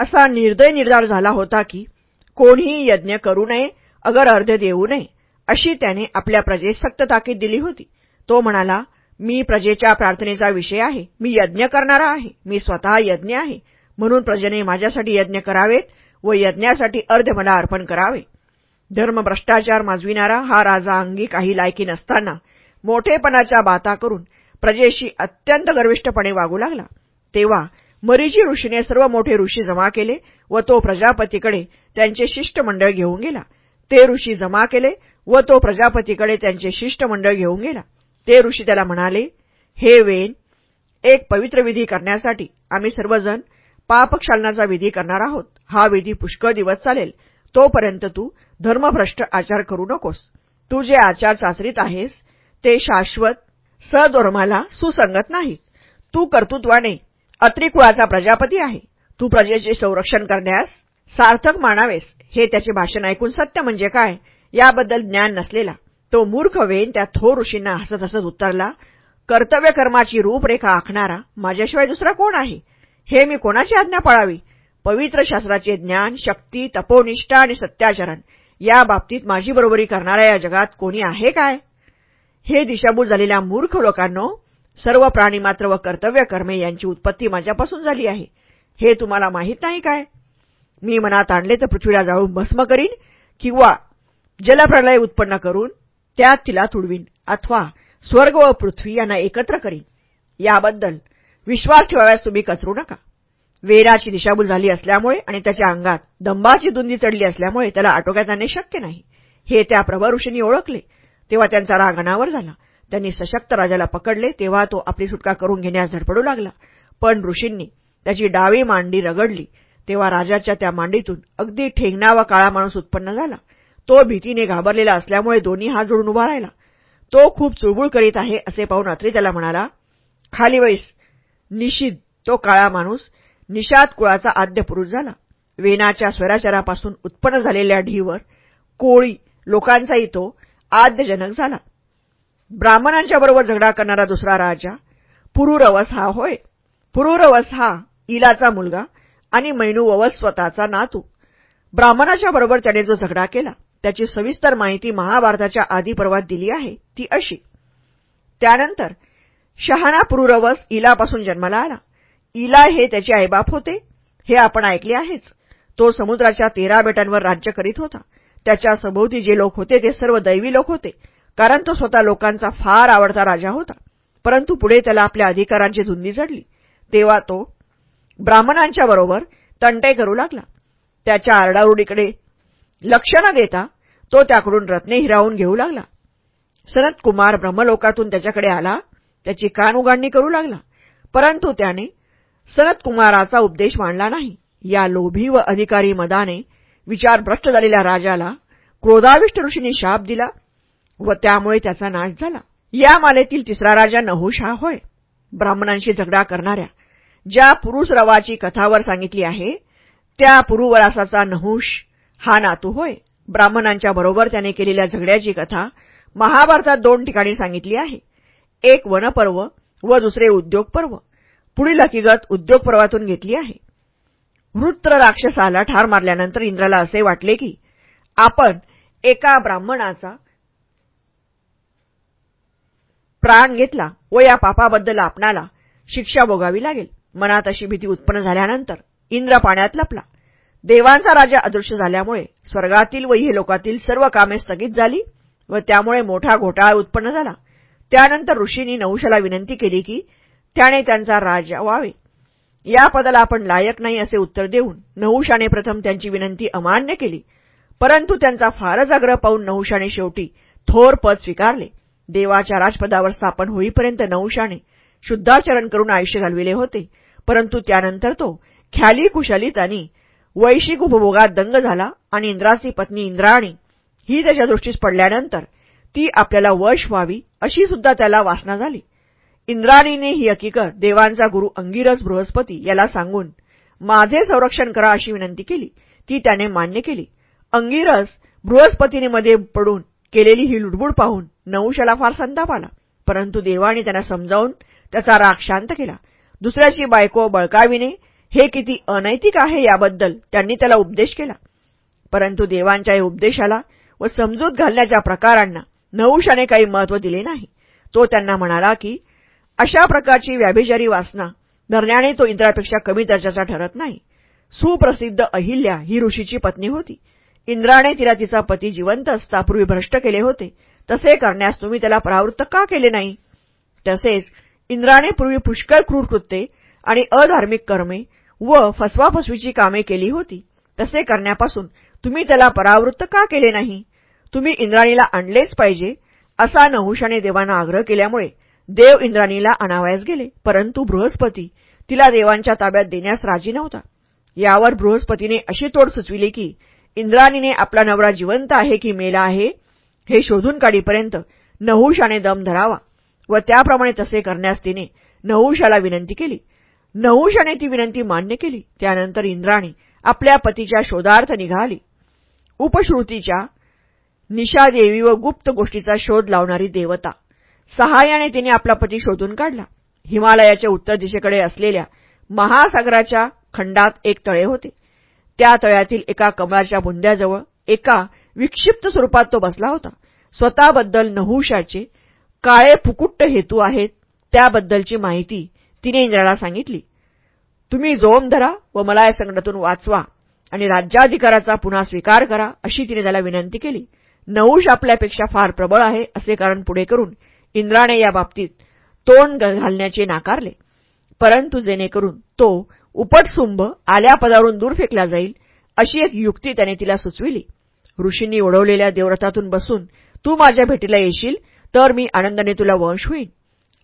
असा निर्दय निर्धार झाला होता की कोणीही यज्ञ करू नये अगर अर्ध देऊ नये अशी त्याने आपल्या प्रजेस सक्त ताकीद दिली होती. तो म्हणाला मी प्रजेच्या प्रार्थनेचा विषय आहे. मी यज्ञ करणारा आहे. मी स्वतः यज्ञ आहे. म्हणून प्रजेने माझ्यासाठी यज्ञ करावेत. व यज्ञासाठी अर्ध मला अर्पण करावे. धर्मभ्रष्टाचार माजविणारा हा राजा अंगी काही लायकी नसताना मोठेपणाच्या बाता करून प्रजेशी अत्यंत गर्विष्ठपणे वागू लागला. तेव्हा मरीजी ऋषीने सर्व मोठे ऋषी जमा केले व तो प्रजापतीकडे त्यांचे शिष्टमंडळ घेऊन गेला. ते ऋषी जमा केले व तो प्रजापतीकडे त्यांचे शिष्टमंडळ घेऊन गेला. ते ऋषी त्याला म्हणाले हे वेन एक पवित्र विधी करण्यासाठी आम्ही सर्वजण पापक्षालनाचा विधी करणार आहोत. हा विधी पुष्कळ दिवस चालेल. तोपर्यंत तू धर्मभ्रष्ट आचार करू नकोस. तू जे आचार चाचरीत आहेस ते शाश्वत सधर्माला सुसंगत नाहीत. तू कर्तृत्वाने अत्रिकुळाचा प्रजापती आहे. तू प्रजेचे संरक्षण करण्यास सार्थक मानावेस. हे त्याचे भाषण ऐकून सत्य म्हणजे काय? याबद्दल ज्ञान नसलेला. तो मूर्ख वेन त्या थोर ऋषींना हसत हसत उत्तरला कर्तव्यकर्माची रूपरेखा आखणारा माझ्याशिवाय दुसरा कोण आहे? हे मी कोणाची आज्ञा पाळावी? पवित्र शास्त्राचे ज्ञान शक्ती तपोनिष्ठा आणि सत्याचरण या बाबतीत माझी बरोबरी करणाऱ्या या जगात कोणी आहे काय? हे दिशाभूल झालेल्या मूर्ख लोकांनो सर्व प्राणीमात्र व कर्तव्य कर्मे यांची उत्पत्ती माझ्यापासून झाली आहे. हे तुम्हाला माहीत नाही काय? मी मनात आणले तर पृथ्वीला जाळून भस्म करीन किंवा जलप्रलय उत्पन्न करून त्यात तिला तुडवीन अथवा स्वर्ग व पृथ्वी यांना एकत्र करीन. याबद्दल विश्वास ठेवाव्यास तुम्ही कचरू नका. वेराची दिशाभूल झाली असल्यामुळे आणि त्याच्या अंगात दंबाची दुंदी चढली असल्यामुळे त्याला आटोक्यात आणणे शक्य नाही. हे त्या प्रभा ऋषींनी ओळखले. तेव्हा त्यांचा राग अनावर झाला. त्यांनी सशक्त राजाला पकडले तेव्हा तो आपली सुटका करून घेण्यास धडपडू लागला. पण ऋषींनी त्याची डावी मांडी रगडली. तेव्हा राजाच्या त्या मांडीतून अगदी ठेंगणा व काळा माणूस उत्पन्न झाला. तो भीतीने घाबरलेला असल्यामुळे दोन्ही हात जोडून उभा राहिला. तो खूप चुळबुळ करीत आहे असे पाहून अत्री त्याला म्हणाला खाली वैस निषिद तो काळा माणूस निषाद कुळाचा आद्य पुरुष झाला. वेनाच्या स्वराचारापासून उत्पन्न झालेल्या ढीवर कोळी लोकांचाही तो आद्यजनक झाला. ब्राह्मणांच्या बरोबर झगडा करणारा दुसरा राजा पुरुरवस हा होय. पुरुरवस हा इलाचा मुलगा आणि मैनूववस स्वतःचा नातू. ब्राह्मणाच्या बरोबर त्याने जो झगडा केला त्याची सविस्तर माहिती महाभारताच्या आदी पर्वात दिली आहे ती अशी. त्यानंतर शहाणा पुरुरवस इलापासून जन्माला आला. इला हे त्याचे आईबाप होते. हे आपण ऐकले आहेच. तो समुद्राच्या तेरा बेटांवर राज्य करीत होता. त्याच्या सभोवती जे लोक होते ते सर्व दैवी लोक होते. कारण तो स्वतः लोकांचा फार आवडता राजा होता. परंतु पुढे त्याला आपल्या अधिकारांची धुंदी चढली. तेव्हा तो ब्राह्मणांच्या बरोबर तंटे करू लागला. त्याच्या आरडाओरडीकडे लक्ष न देता तो त्याकडून रत्ने हिरावून घेऊ लागला. सनत कुमार ब्रह्मलोकातून त्याच्याकडे आला. त्याची कान उघाडणी करू लागला. परंतु त्याने सनतकुमाराचा उपदेश मांडला नाही. या लोभी व अधिकारी मदाने विचारभ्रष्ट झालेल्या राजाला क्रोधाविष्ट ऋषींनी शाप दिला व त्यामुळे त्याचा नाश झाला. या मालेतील तिसरा राजा नहुश हा होय. ब्राह्मणांशी झगडा करणाऱ्या ज्या पुरुष रवाची कथावर सांगितली आहे त्या पुरुवरासाचा नहुश हा नातू होय. ब्राह्मणांच्या बरोबर त्याने केलेल्या झगड्याची कथा महाभारतात दोन ठिकाणी सांगितली आहे. एक वनपर्व व दुसरे उद्योग पर्व पुढील हकीकत उद्योग पर्वातून घेतली आहे. वृत्र राक्षसाला ठार मारल्यानंतर इंद्राला असे वाटले की आपण एका ब्राह्मणाचा प्राण घेतला व या पापाबद्दल आपणाला शिक्षा भोगावी लागेल. मनात अशी भीती उत्पन्न झाल्यानंतर इंद्र पाण्यात लपला. देवांचा राजा अदृश्य झाल्यामुळे स्वर्गातील व लोकातील सर्व कामे स्थगित झाली व त्यामुळे मोठा घोटाळा उत्पन्न झाला. त्यानंतर ऋषींनी नहुशाला विनंती केली की त्याने त्यांचा राजा व्हावे. या पदाला आपण लायक नाही असे उत्तर देऊन नहुषाने प्रथम त्यांची विनंती अमान्य केली. परंतु त्यांचा फारच आग्रह पाहून नहुषाने शेवटी थोर पद स्वीकारले. देवाच्या राजपदावर स्थापन होईपर्यंत नहुषाने शुद्धाचरण करून आयुष्य घालविले होते. परंतु त्यानंतर तो ख्याली कुशालीत आणि वैशिक उपभोगात दंग झाला आणि इंद्राची पत्नी इंद्राणी ही त्याच्या दृष्टीस पडल्यानंतर ती आपल्याला वश व्हावी अशी सुद्धा त्याला वासना झाली. इंद्राणीने ही हकीकत देवांचा गुरु अंगिरस बृहस्पती याला सांगून माझे संरक्षण करा अशी विनंती केली. ती त्याने मान्य केली. अंगिरस बृहस्पतीने मध्ये पडून केलेली ही लुडबुड पाहून नऊशाला फार संताप आला. परंतु देवाने त्यांना समजावून त्याचा राग शांत केला. दुसऱ्याची बायको बळकाविणे हे किती अनैतिक आहे याबद्दल त्यांनी त्याला उपदेश केला. परंतु देवांच्या या उपदेशाला व समजूत घालण्याच्या प्रकारांना नहुशाने काही महत्त्व दिले नाही. तो त्यांना म्हणाला की अशा प्रकारची व्याभिचारी वासना धरण्याने तो इंद्रापेक्षा कमी दर्जाचा ठरत नाही. सुप्रसिद्ध अहिल्या ही ऋषीची पत्नी होती. इंद्राने तिला तिचा पती जिवंत असता पूर्वी भ्रष्ट केले होते. तसे करण्यास तुम्ही त्याला परावृत्त का केले नाही? तसेच इंद्राने पूर्वी पुष्कळ क्रूर कृत्ये आणि अधार्मिक कर्मे व फसवाफसवीची कामे केली होती. तसे करण्यापासून तुम्ही त्याला परावृत्त का केले नाही? तुम्ही इंद्राणीला आणलेच पाहिजे असा नहुषाने देवांना आग्रह केल्यामुळे देव इंद्राणीला आणावयास गेले. परंतु बृहस्पती तिला देवांच्या ताब्यात देण्यास राजी नव्हता. यावर बृहस्पतीने अशी तोड सुचविली की इंद्राणीने आपला नवरा जिवंत आहे की मेला आहे हे शोधून काढीपर्यंत नहुषाने दम धरावा व त्याप्रमाणे तसे करण्यास तिने नहुषाला विनंती केली. नहुषाने ती विनंती मान्य केली. त्यानंतर इंद्राणी आपल्या पतीच्या शोधार्थ निघाली. उपश्रुतीच्या निशादेवी व गुप्त गोष्टीचा शोध लावणारी देवता. सहाय्याने तिने आपला पती शोधून काढला. हिमालयाच्या उत्तर दिशेकडे असलेल्या महासागराच्या खंडात एक तळे होते. त्या तळ्यातील एका कमळाच्या बुंद्याजवळ एका विक्षिप्त स्वरूपात तो बसला होता. स्वतःबद्दल नहुशाचे काळे फुकुट्ट हेतू आहेत त्याबद्दलची माहिती तिने इंद्राला सांगितली. तुम्ही जोम धरा व मला या संकटातून वाचवा आणि राज्याधिकाराचा पुन्हा स्वीकार करा अशी तिने त्याला विनंती केली. नऊश आपल्यापेक्षा फार प्रबळ आहे असे कारण पुढे करून इंद्राने या बाबतीत तोंड घालण्याचे नाकारले. परंतु जेणेकरून तो उपटसुंभ आल्या पदावरून दूर फेकला जाईल अशी एक युक्ती त्याने तिला सुचविली. ऋषींनी ओढवलेल्या देवरथातून बसून तू माझ्या भेटीला येशील तर मी आनंदाने तुला वंश होईन.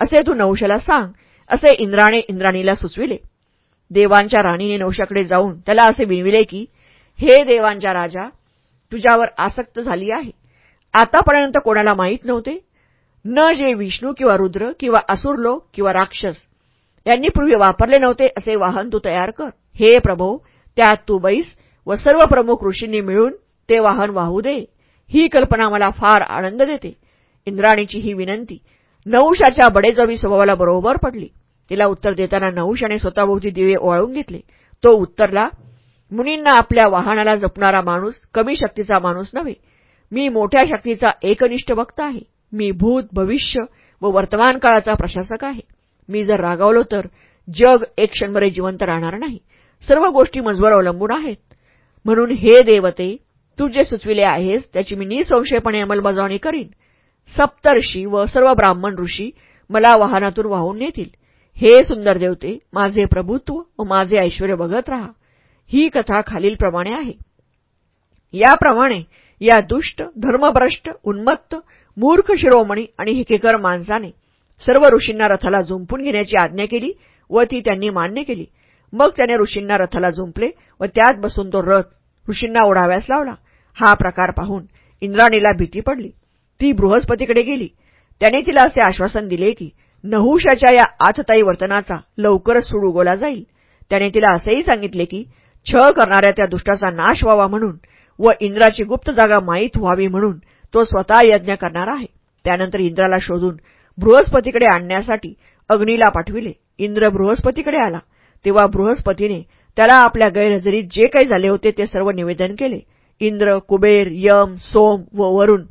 असे तू नवशाला सांग असे इंद्राने इंद्राणीला सुचविले. देवांच्या राणीने नवशाकडे जाऊन त्याला असे विनविले की हे देवांच्या राजा तुझ्यावर आसक्त झाली आहे. आतापर्यंत कोणाला माहीत नव्हते. न जे विष्णू किंवा रुद्र किंवा असुरलोक किंवा राक्षस यांनी पूर्वी वापरले नव्हते असे वाहन तू तयार कर. हे प्रभो त्यात तू बैस व सर्व प्रमुख ऋषींनी मिळून ते वाहन वाहू दे. ही कल्पना मला फार आनंद देते. इंद्राणीची ही विनंती नवशाच्या बडेजवी स्वभावाला बरोबर पडली. तिला उत्तर देताना नहुशाने स्वतःभोवती दिवे ओवाळून घेतले. तो उत्तरला मुनींना आपल्या वाहनाला जपणारा माणूस कमी शक्तीचा माणूस नव्हे. मी मोठ्या शक्तीचा एकनिष्ठ भक्त आहे. मी भूत भविष्य व वर्तमान काळाचा प्रशासक आहे. मी जर रागावलो तर जग एक क्षणभरे जिवंत राहणार नाही. सर्व गोष्टी मजवर अवलंबून आहेत. म्हणून हे देवते तू जे सुचविले आहेस त्याची मी निसंशयपणे अंमलबजावणी करीन. सप्तर्षी व सर्व ब्राह्मण ऋषी मला वाहनातून वाहून नेतील. हे सुंदर देवते माझे प्रभुत्व व माझे ऐश्वर बघत राहा. ही कथा खालीलप्रमाणे आहे. याप्रमाणे या दुष्ट धर्मभ्रष्ट उन्मत्त मूर्ख शिरोमणी आणि हिकेकर माणसाने सर्व ऋषींना रथाला जुंपून घेण्याची आज्ञा केली व ती त्यांनी मान्य केली. मग त्याने ऋषींना रथाला जुंपले व त्यात बसून तो रथ ऋषींना ओढाव्यास लावला. हा प्रकार पाहून इंद्राणीला भीती पडली. ती बृहस्पतीकडे गेली. त्याने तिला असे आश्वासन दिले की नहुशाच्या या आतताई वर्तनाचा लवकरच सूड उगवला जाईल. त्याने तिला असेही सांगितले की छळ करणाऱ्या त्या दुष्टाचा नाश व्हावा म्हणून व इंद्राची गुप्त जागा माहीत व्हावी म्हणून तो स्वतः यज्ञ करणार आहे. त्यानंतर इंद्राला शोधून बृहस्पतीकडे आणण्यासाठी अग्नीला पाठविले. इंद्र बृहस्पतीकडे आला. तेव्हा बृहस्पतीने त्याला आपल्या गैरहजेरीत जे काही झाले होते ते सर्व निवेदन केले. इंद्र कुबेर यम सोम व वरुण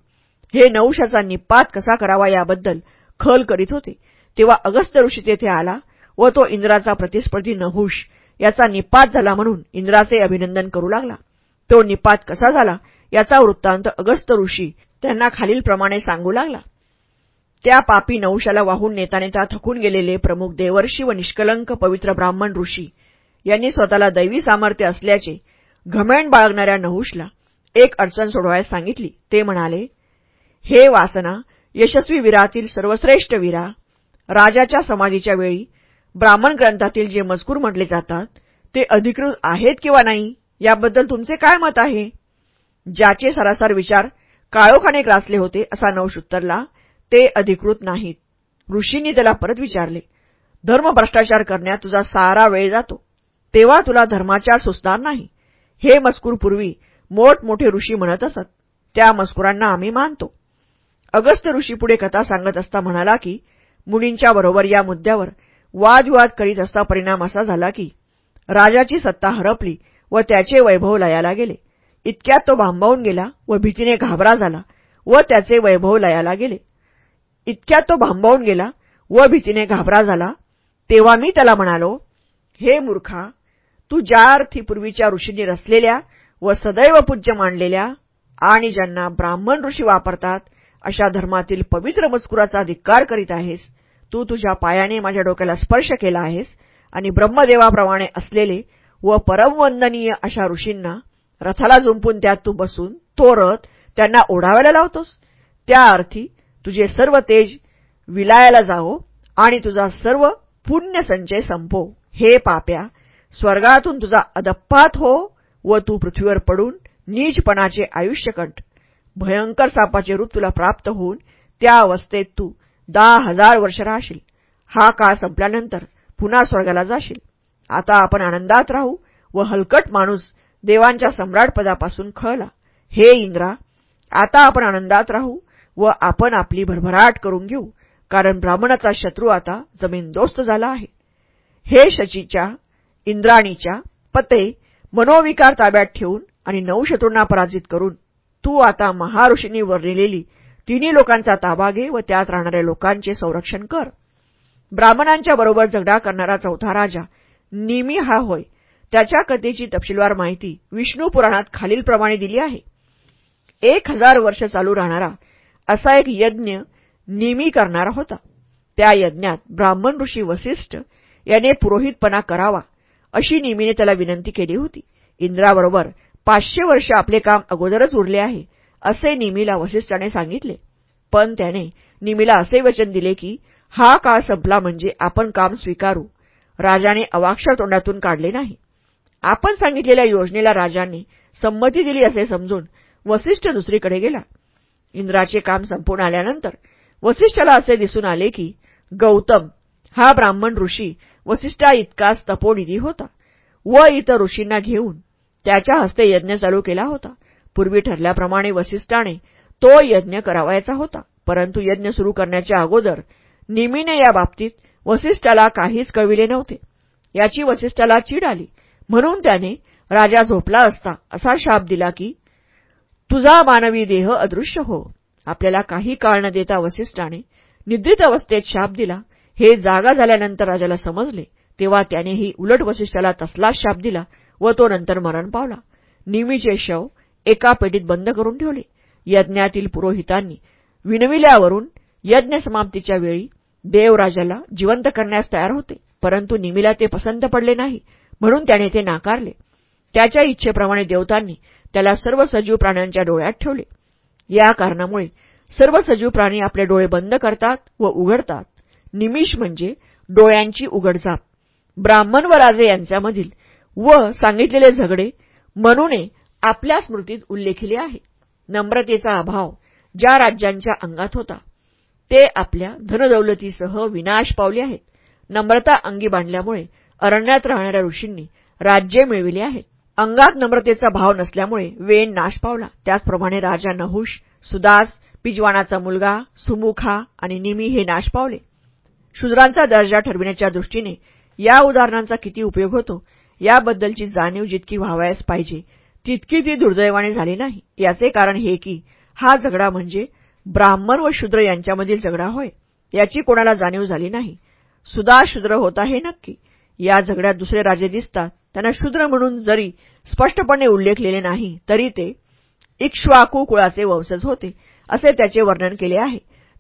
हे नवशाचा निपात कसा करावा याबद्दल खल करीत होते. तेव्हा अगस्त ऋषी तेथे आला व तो इंद्राचा प्रतिस्पर्धी नहुष याचा निपात झाला म्हणून इंद्राचे अभिनंदन करू लागला. तो निपात कसा झाला याचा वृत्तांत अगस्त ऋषी त्यांना खालीलप्रमाणे सांगू लागला. त्या पापी नवशाला वाहून नेताने त्या थकून गेलेले प्रमुख देवर्षी व निष्कलंक पवित्र ब्राह्मण ऋषी यांनी स्वतःला दैवी सामर्थ्य असल्याचे घमेण बाळगणाऱ्या नहुषला एक अडचण सोडवायला सांगितली. ते म्हणाले हे वासना यशस्वी वीरातील सर्वश्रेष्ठ वीरा राजाच्या समाधीच्या वेळी ब्राह्मण ग्रंथातील जे मजकूर म्हटले जातात ते अधिकृत आहेत किंवा नाही याबद्दल तुमचे काय मत आहे? ज्याचे सरासर विचार काळोखाने ग्रासले होते असा नवश उत्तरला ते अधिकृत नाहीत. ऋषींनी त्याला परत विचारले धर्मभ्रष्टाचार करण्यात तुझा सारा वेळ जातो. तेव्हा तुला धर्माचार सुचणार नाही. हे मजकूर पूर्वी मोठमोठे ऋषी म्हणत असत. त्या मजकुरांना आम्ही मानतो. अगस्त ऋषी पुढे कथा सांगत असता म्हणाला की मुलींच्या बरोबर या मुद्द्यावर वादविवाद करीत असता परिणाम असा झाला की राजाची सत्ता हरपली व त्याचे वैभव लयाला गेले. इतक्यात तो भांबावून गेला व भीतीने घाबरा झाला व त्याचे वैभव लयाला गेले. इतक्यात तो भांबावून गेला व भीतीने घाबरा झाला. तेव्हा मी त्याला म्हणालो हे मूर्खा तू ज्या अर्थी पूर्वीच्या ऋषींनी रचलेल्या व सदैव पूज्य मांडलेल्या आणि ज्यांना ब्राह्मण ऋषी वापरतात अशा धर्मातील पवित्र मजकुराचा धिक्कार करीत आहेस तू तुझ्या पायाने माझ्या डोक्याला स्पर्श केला आहेस आणि ब्रह्मदेवाप्रमाणे असलेले व परमवंदनीय अशा ऋषींना रथाला जुंपून त्यात तू बसून तो रथ त्यांना ओढावायला लावतोस. त्या अर्थी तुझे सर्व तेज विलायाला जावो आणि तुझा सर्व पुण्य संचय संपो. हे पाप्या स्वर्गातून तुझा अदप्पात हो व तू पृथ्वीवर पडून नीचपणाचे आयुष्य भयंकर सापाचे रूप तुला प्राप्त होऊन त्या अवस्थेत तू दहा हजार वर्ष राहशील. हा काळ संपल्यानंतर पुन्हा स्वर्गाला जाशील. आता आपण आनंदात राहू व हलकट माणूस देवांच्या सम्राटपदापासून खळला. हे इंद्रा आता आपण आनंदात राहू व आपण आपली भरभराट करून घेऊ कारण ब्राह्मणाचा शत्रू आता जमीनदोस्त झाला आहे. हे शचीच्या इंद्राणीच्या पते मनोविकार ताब्यात ठेवून आणि नऊ शत्रूंना पराजित करून तू आता महाऋषींनी वर्णिलेली तिन्ही लोकांचा ताबा घे व त्यात राहणाऱ्या लोकांचे संरक्षण कर. ब्राह्मणांच्या बरोबर झगडा करणारा चौथा राजा निमी हा होय. त्याच्या कथेची तपशीलवार माहिती विष्णू पुराणात खालीलप्रमाणे दिली आहे. एक हजार वर्ष चालू राहणारा असा एक यज्ञ निमी करणारा होता. त्या यज्ञात ब्राह्मण ऋषी वसिष्ठ याने पुरोहितपणा करावा अशी निमीने त्याला विनंती केली होती. इंद्राबरोबर पाचशे वर्ष आपले काम अगोदरच उरले आहे. असे निमीला वसिष्ठाने सांगितले. पण त्याने निमीला असे वचन दिले की हा काळ संपला म्हणजे आपण काम स्वीकारू. राजाने अवाक्षर तोंडातून काढले नाही. आपण सांगितलेल्या योजनेला राजांनी संमती दिली असे समजून वसिष्ठ दुसरीकडे गेला. इंद्राचे काम संपून आल्यानंतर वसिष्ठाला असे दिसून आले की गौतम हा ब्राह्मण ऋषी वसिष्ठा इतकाच तपोनिधी होता व इतर ऋषींना घेऊन त्याच्या हस्ते यज्ञ चालू केला होता. पूर्वी ठरल्याप्रमाणे वसिष्ठाने तो यज्ञ करावायचा होता. परंतु यज्ञ सुरू करण्याच्या अगोदर निमीने या बाबतीत वसिष्ठाला काहीच कळविले नव्हते. याची वसिष्ठाला चीड आली. म्हणून त्याने राजा झोपला असता असा शाप दिला की तुझा मानवी देह अदृश्य हो. आपल्याला काही काळ न देता वसिष्ठाने निद्रित अवस्थेत शाप दिला. हे जागा झाल्यानंतर राजाला समजले. तेव्हा त्यानेही उलट वसिष्ठाला तसलाच शाप दिला व तो नंतर मरण पावला. निमीचे शव एका पेटीत बंद करून ठेवले. यज्ञातील पुरोहितांनी विनविल्यावरून यज्ञ समाप्तीच्या वेळी देवराजाला जिवंत करण्यास तयार होते परंतु निमीला ते पसंत पडले नाही म्हणून त्याने ते नाकारले. त्याच्या इच्छेप्रमाणे देवतांनी त्याला सर्व सजीव प्राण्यांच्या डोळ्यात ठेवले. या कारणामुळे सर्व सजीव प्राणी आपले डोळे बंद करतात व उघडतात. निमिष म्हणजे डोळ्यांची उघडझाप. ब्राह्मण व राजे यांच्यामधील व सांगितलेले झगडे मनूने आपल्या स्मृतीत उल्लेखिले आहे. नम्रतेचा अभाव ज्या राज्यांच्या अंगात होता ते आपल्या धनदौलतीसह विनाश पावले आहेत. नम्रता अंगी बांधल्यामुळे अरण्यात राहणाऱ्या ऋषींनी राज्ये मिळविली आहेत. अंगात नम्रतेचा भाव नसल्यामुळे वेण नाश पावला. त्याचप्रमाणे राजा नहुष सुदास पिजवानाचा मुलगा सुमुखा आणि निमी हे नाश पावले. शूद्रांचा दर्जा ठरविण्याच्या दृष्टीने या उदाहरणांचा किती उपयोग होतो याबद्दलची जाणीव जितकी व्हावयास पाहिजे तितकी ती दुर्दैवाने झाली नाही. याचे कारण हे की हा झगडा म्हणजे ब्राह्मण व शूद्र यांच्यामधील झगडा होय. याची कोणाला जाणीव झाली नाही. सुदा शूद्र होता हे नक्की. या झगड्यात दुसरे राजे दिसतात. त्यांना शूद्र म्हणून जरी स्पष्टपणे उल्लेखलेले नाही तरी ते इक्ष्वाकू कुळाचे वंशज होते असे त्याचे वर्णन केले आहे.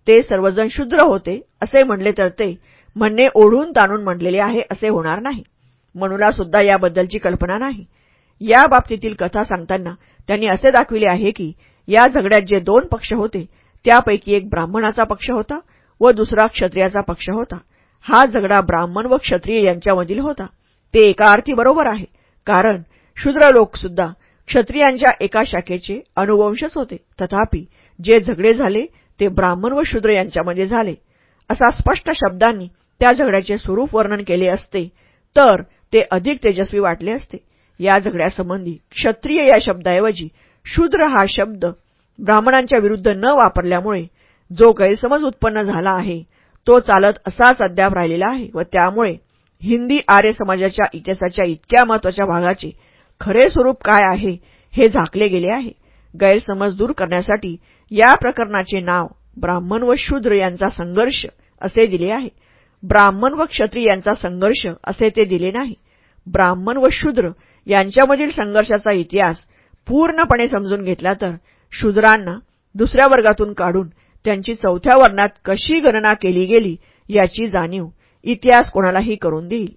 ते सर्वजण शूद्र होते असे म्हणले तर ते म्हणणे ओढून ताणून म्हणलेले आहे असे होणार नाही. मनुला सुद्धा याबद्दलची कल्पना नाही. या बाबतीतील कथा सांगताना त्यांनी असे दाखविले आहे की या झगड्यात जे दोन पक्ष होते त्यापैकी एक ब्राह्मणाचा पक्ष होता व दुसरा क्षत्रियाचा पक्ष होता. हा झगडा ब्राह्मण व क्षत्रिय यांच्यामधील होता. ते एका अर्थी बरोबर आहे कारण शूद्र लोकसुद्धा क्षत्रियांच्या एका शाखेचे अनुवंशच होते. तथापि जे झगडे झाले ते ब्राह्मण व शूद्र यांच्यामध्ये झाले. असा स्पष्ट शब्दांनी त्या झगड्याचे स्वरूप वर्णन केले असते तर ते अधिक तेजस्वी वाटले असते. या झगड्यासंबंधी क्षत्रिय या शब्दाऐवजी शूद्र हा शब्द ब्राह्मणांच्या विरुद्ध न वापरल्यामुळे जो गैरसमज उत्पन्न झाला आहे तो चालत असाच अद्याप राहिलेला आहे व त्यामुळे हिंदी आर्य समाजाच्या इतिहासाच्या इतक्या महत्त्वाच्या भागाचे खरे स्वरूप काय आहे हे झाकले गेले आहे. गैरसमज दूर करण्यासाठी या प्रकरणाचे नाव ब्राह्मण व शूद्र यांचा संघर्ष असे दिले आहे. ब्राह्मण व क्षत्रिय यांचा संघर्ष असे ते दिले नाही. ब्राह्मण व शूद्र यांच्यामधील संघर्षाचा इतिहास पूर्णपणे समजून घेतला तर शूद्रांना दुसऱ्या वर्गातून काढून त्यांची चौथ्या वर्णात कशी गणना केली गेली याची जाणीव इतिहास कोणालाही करून देईल.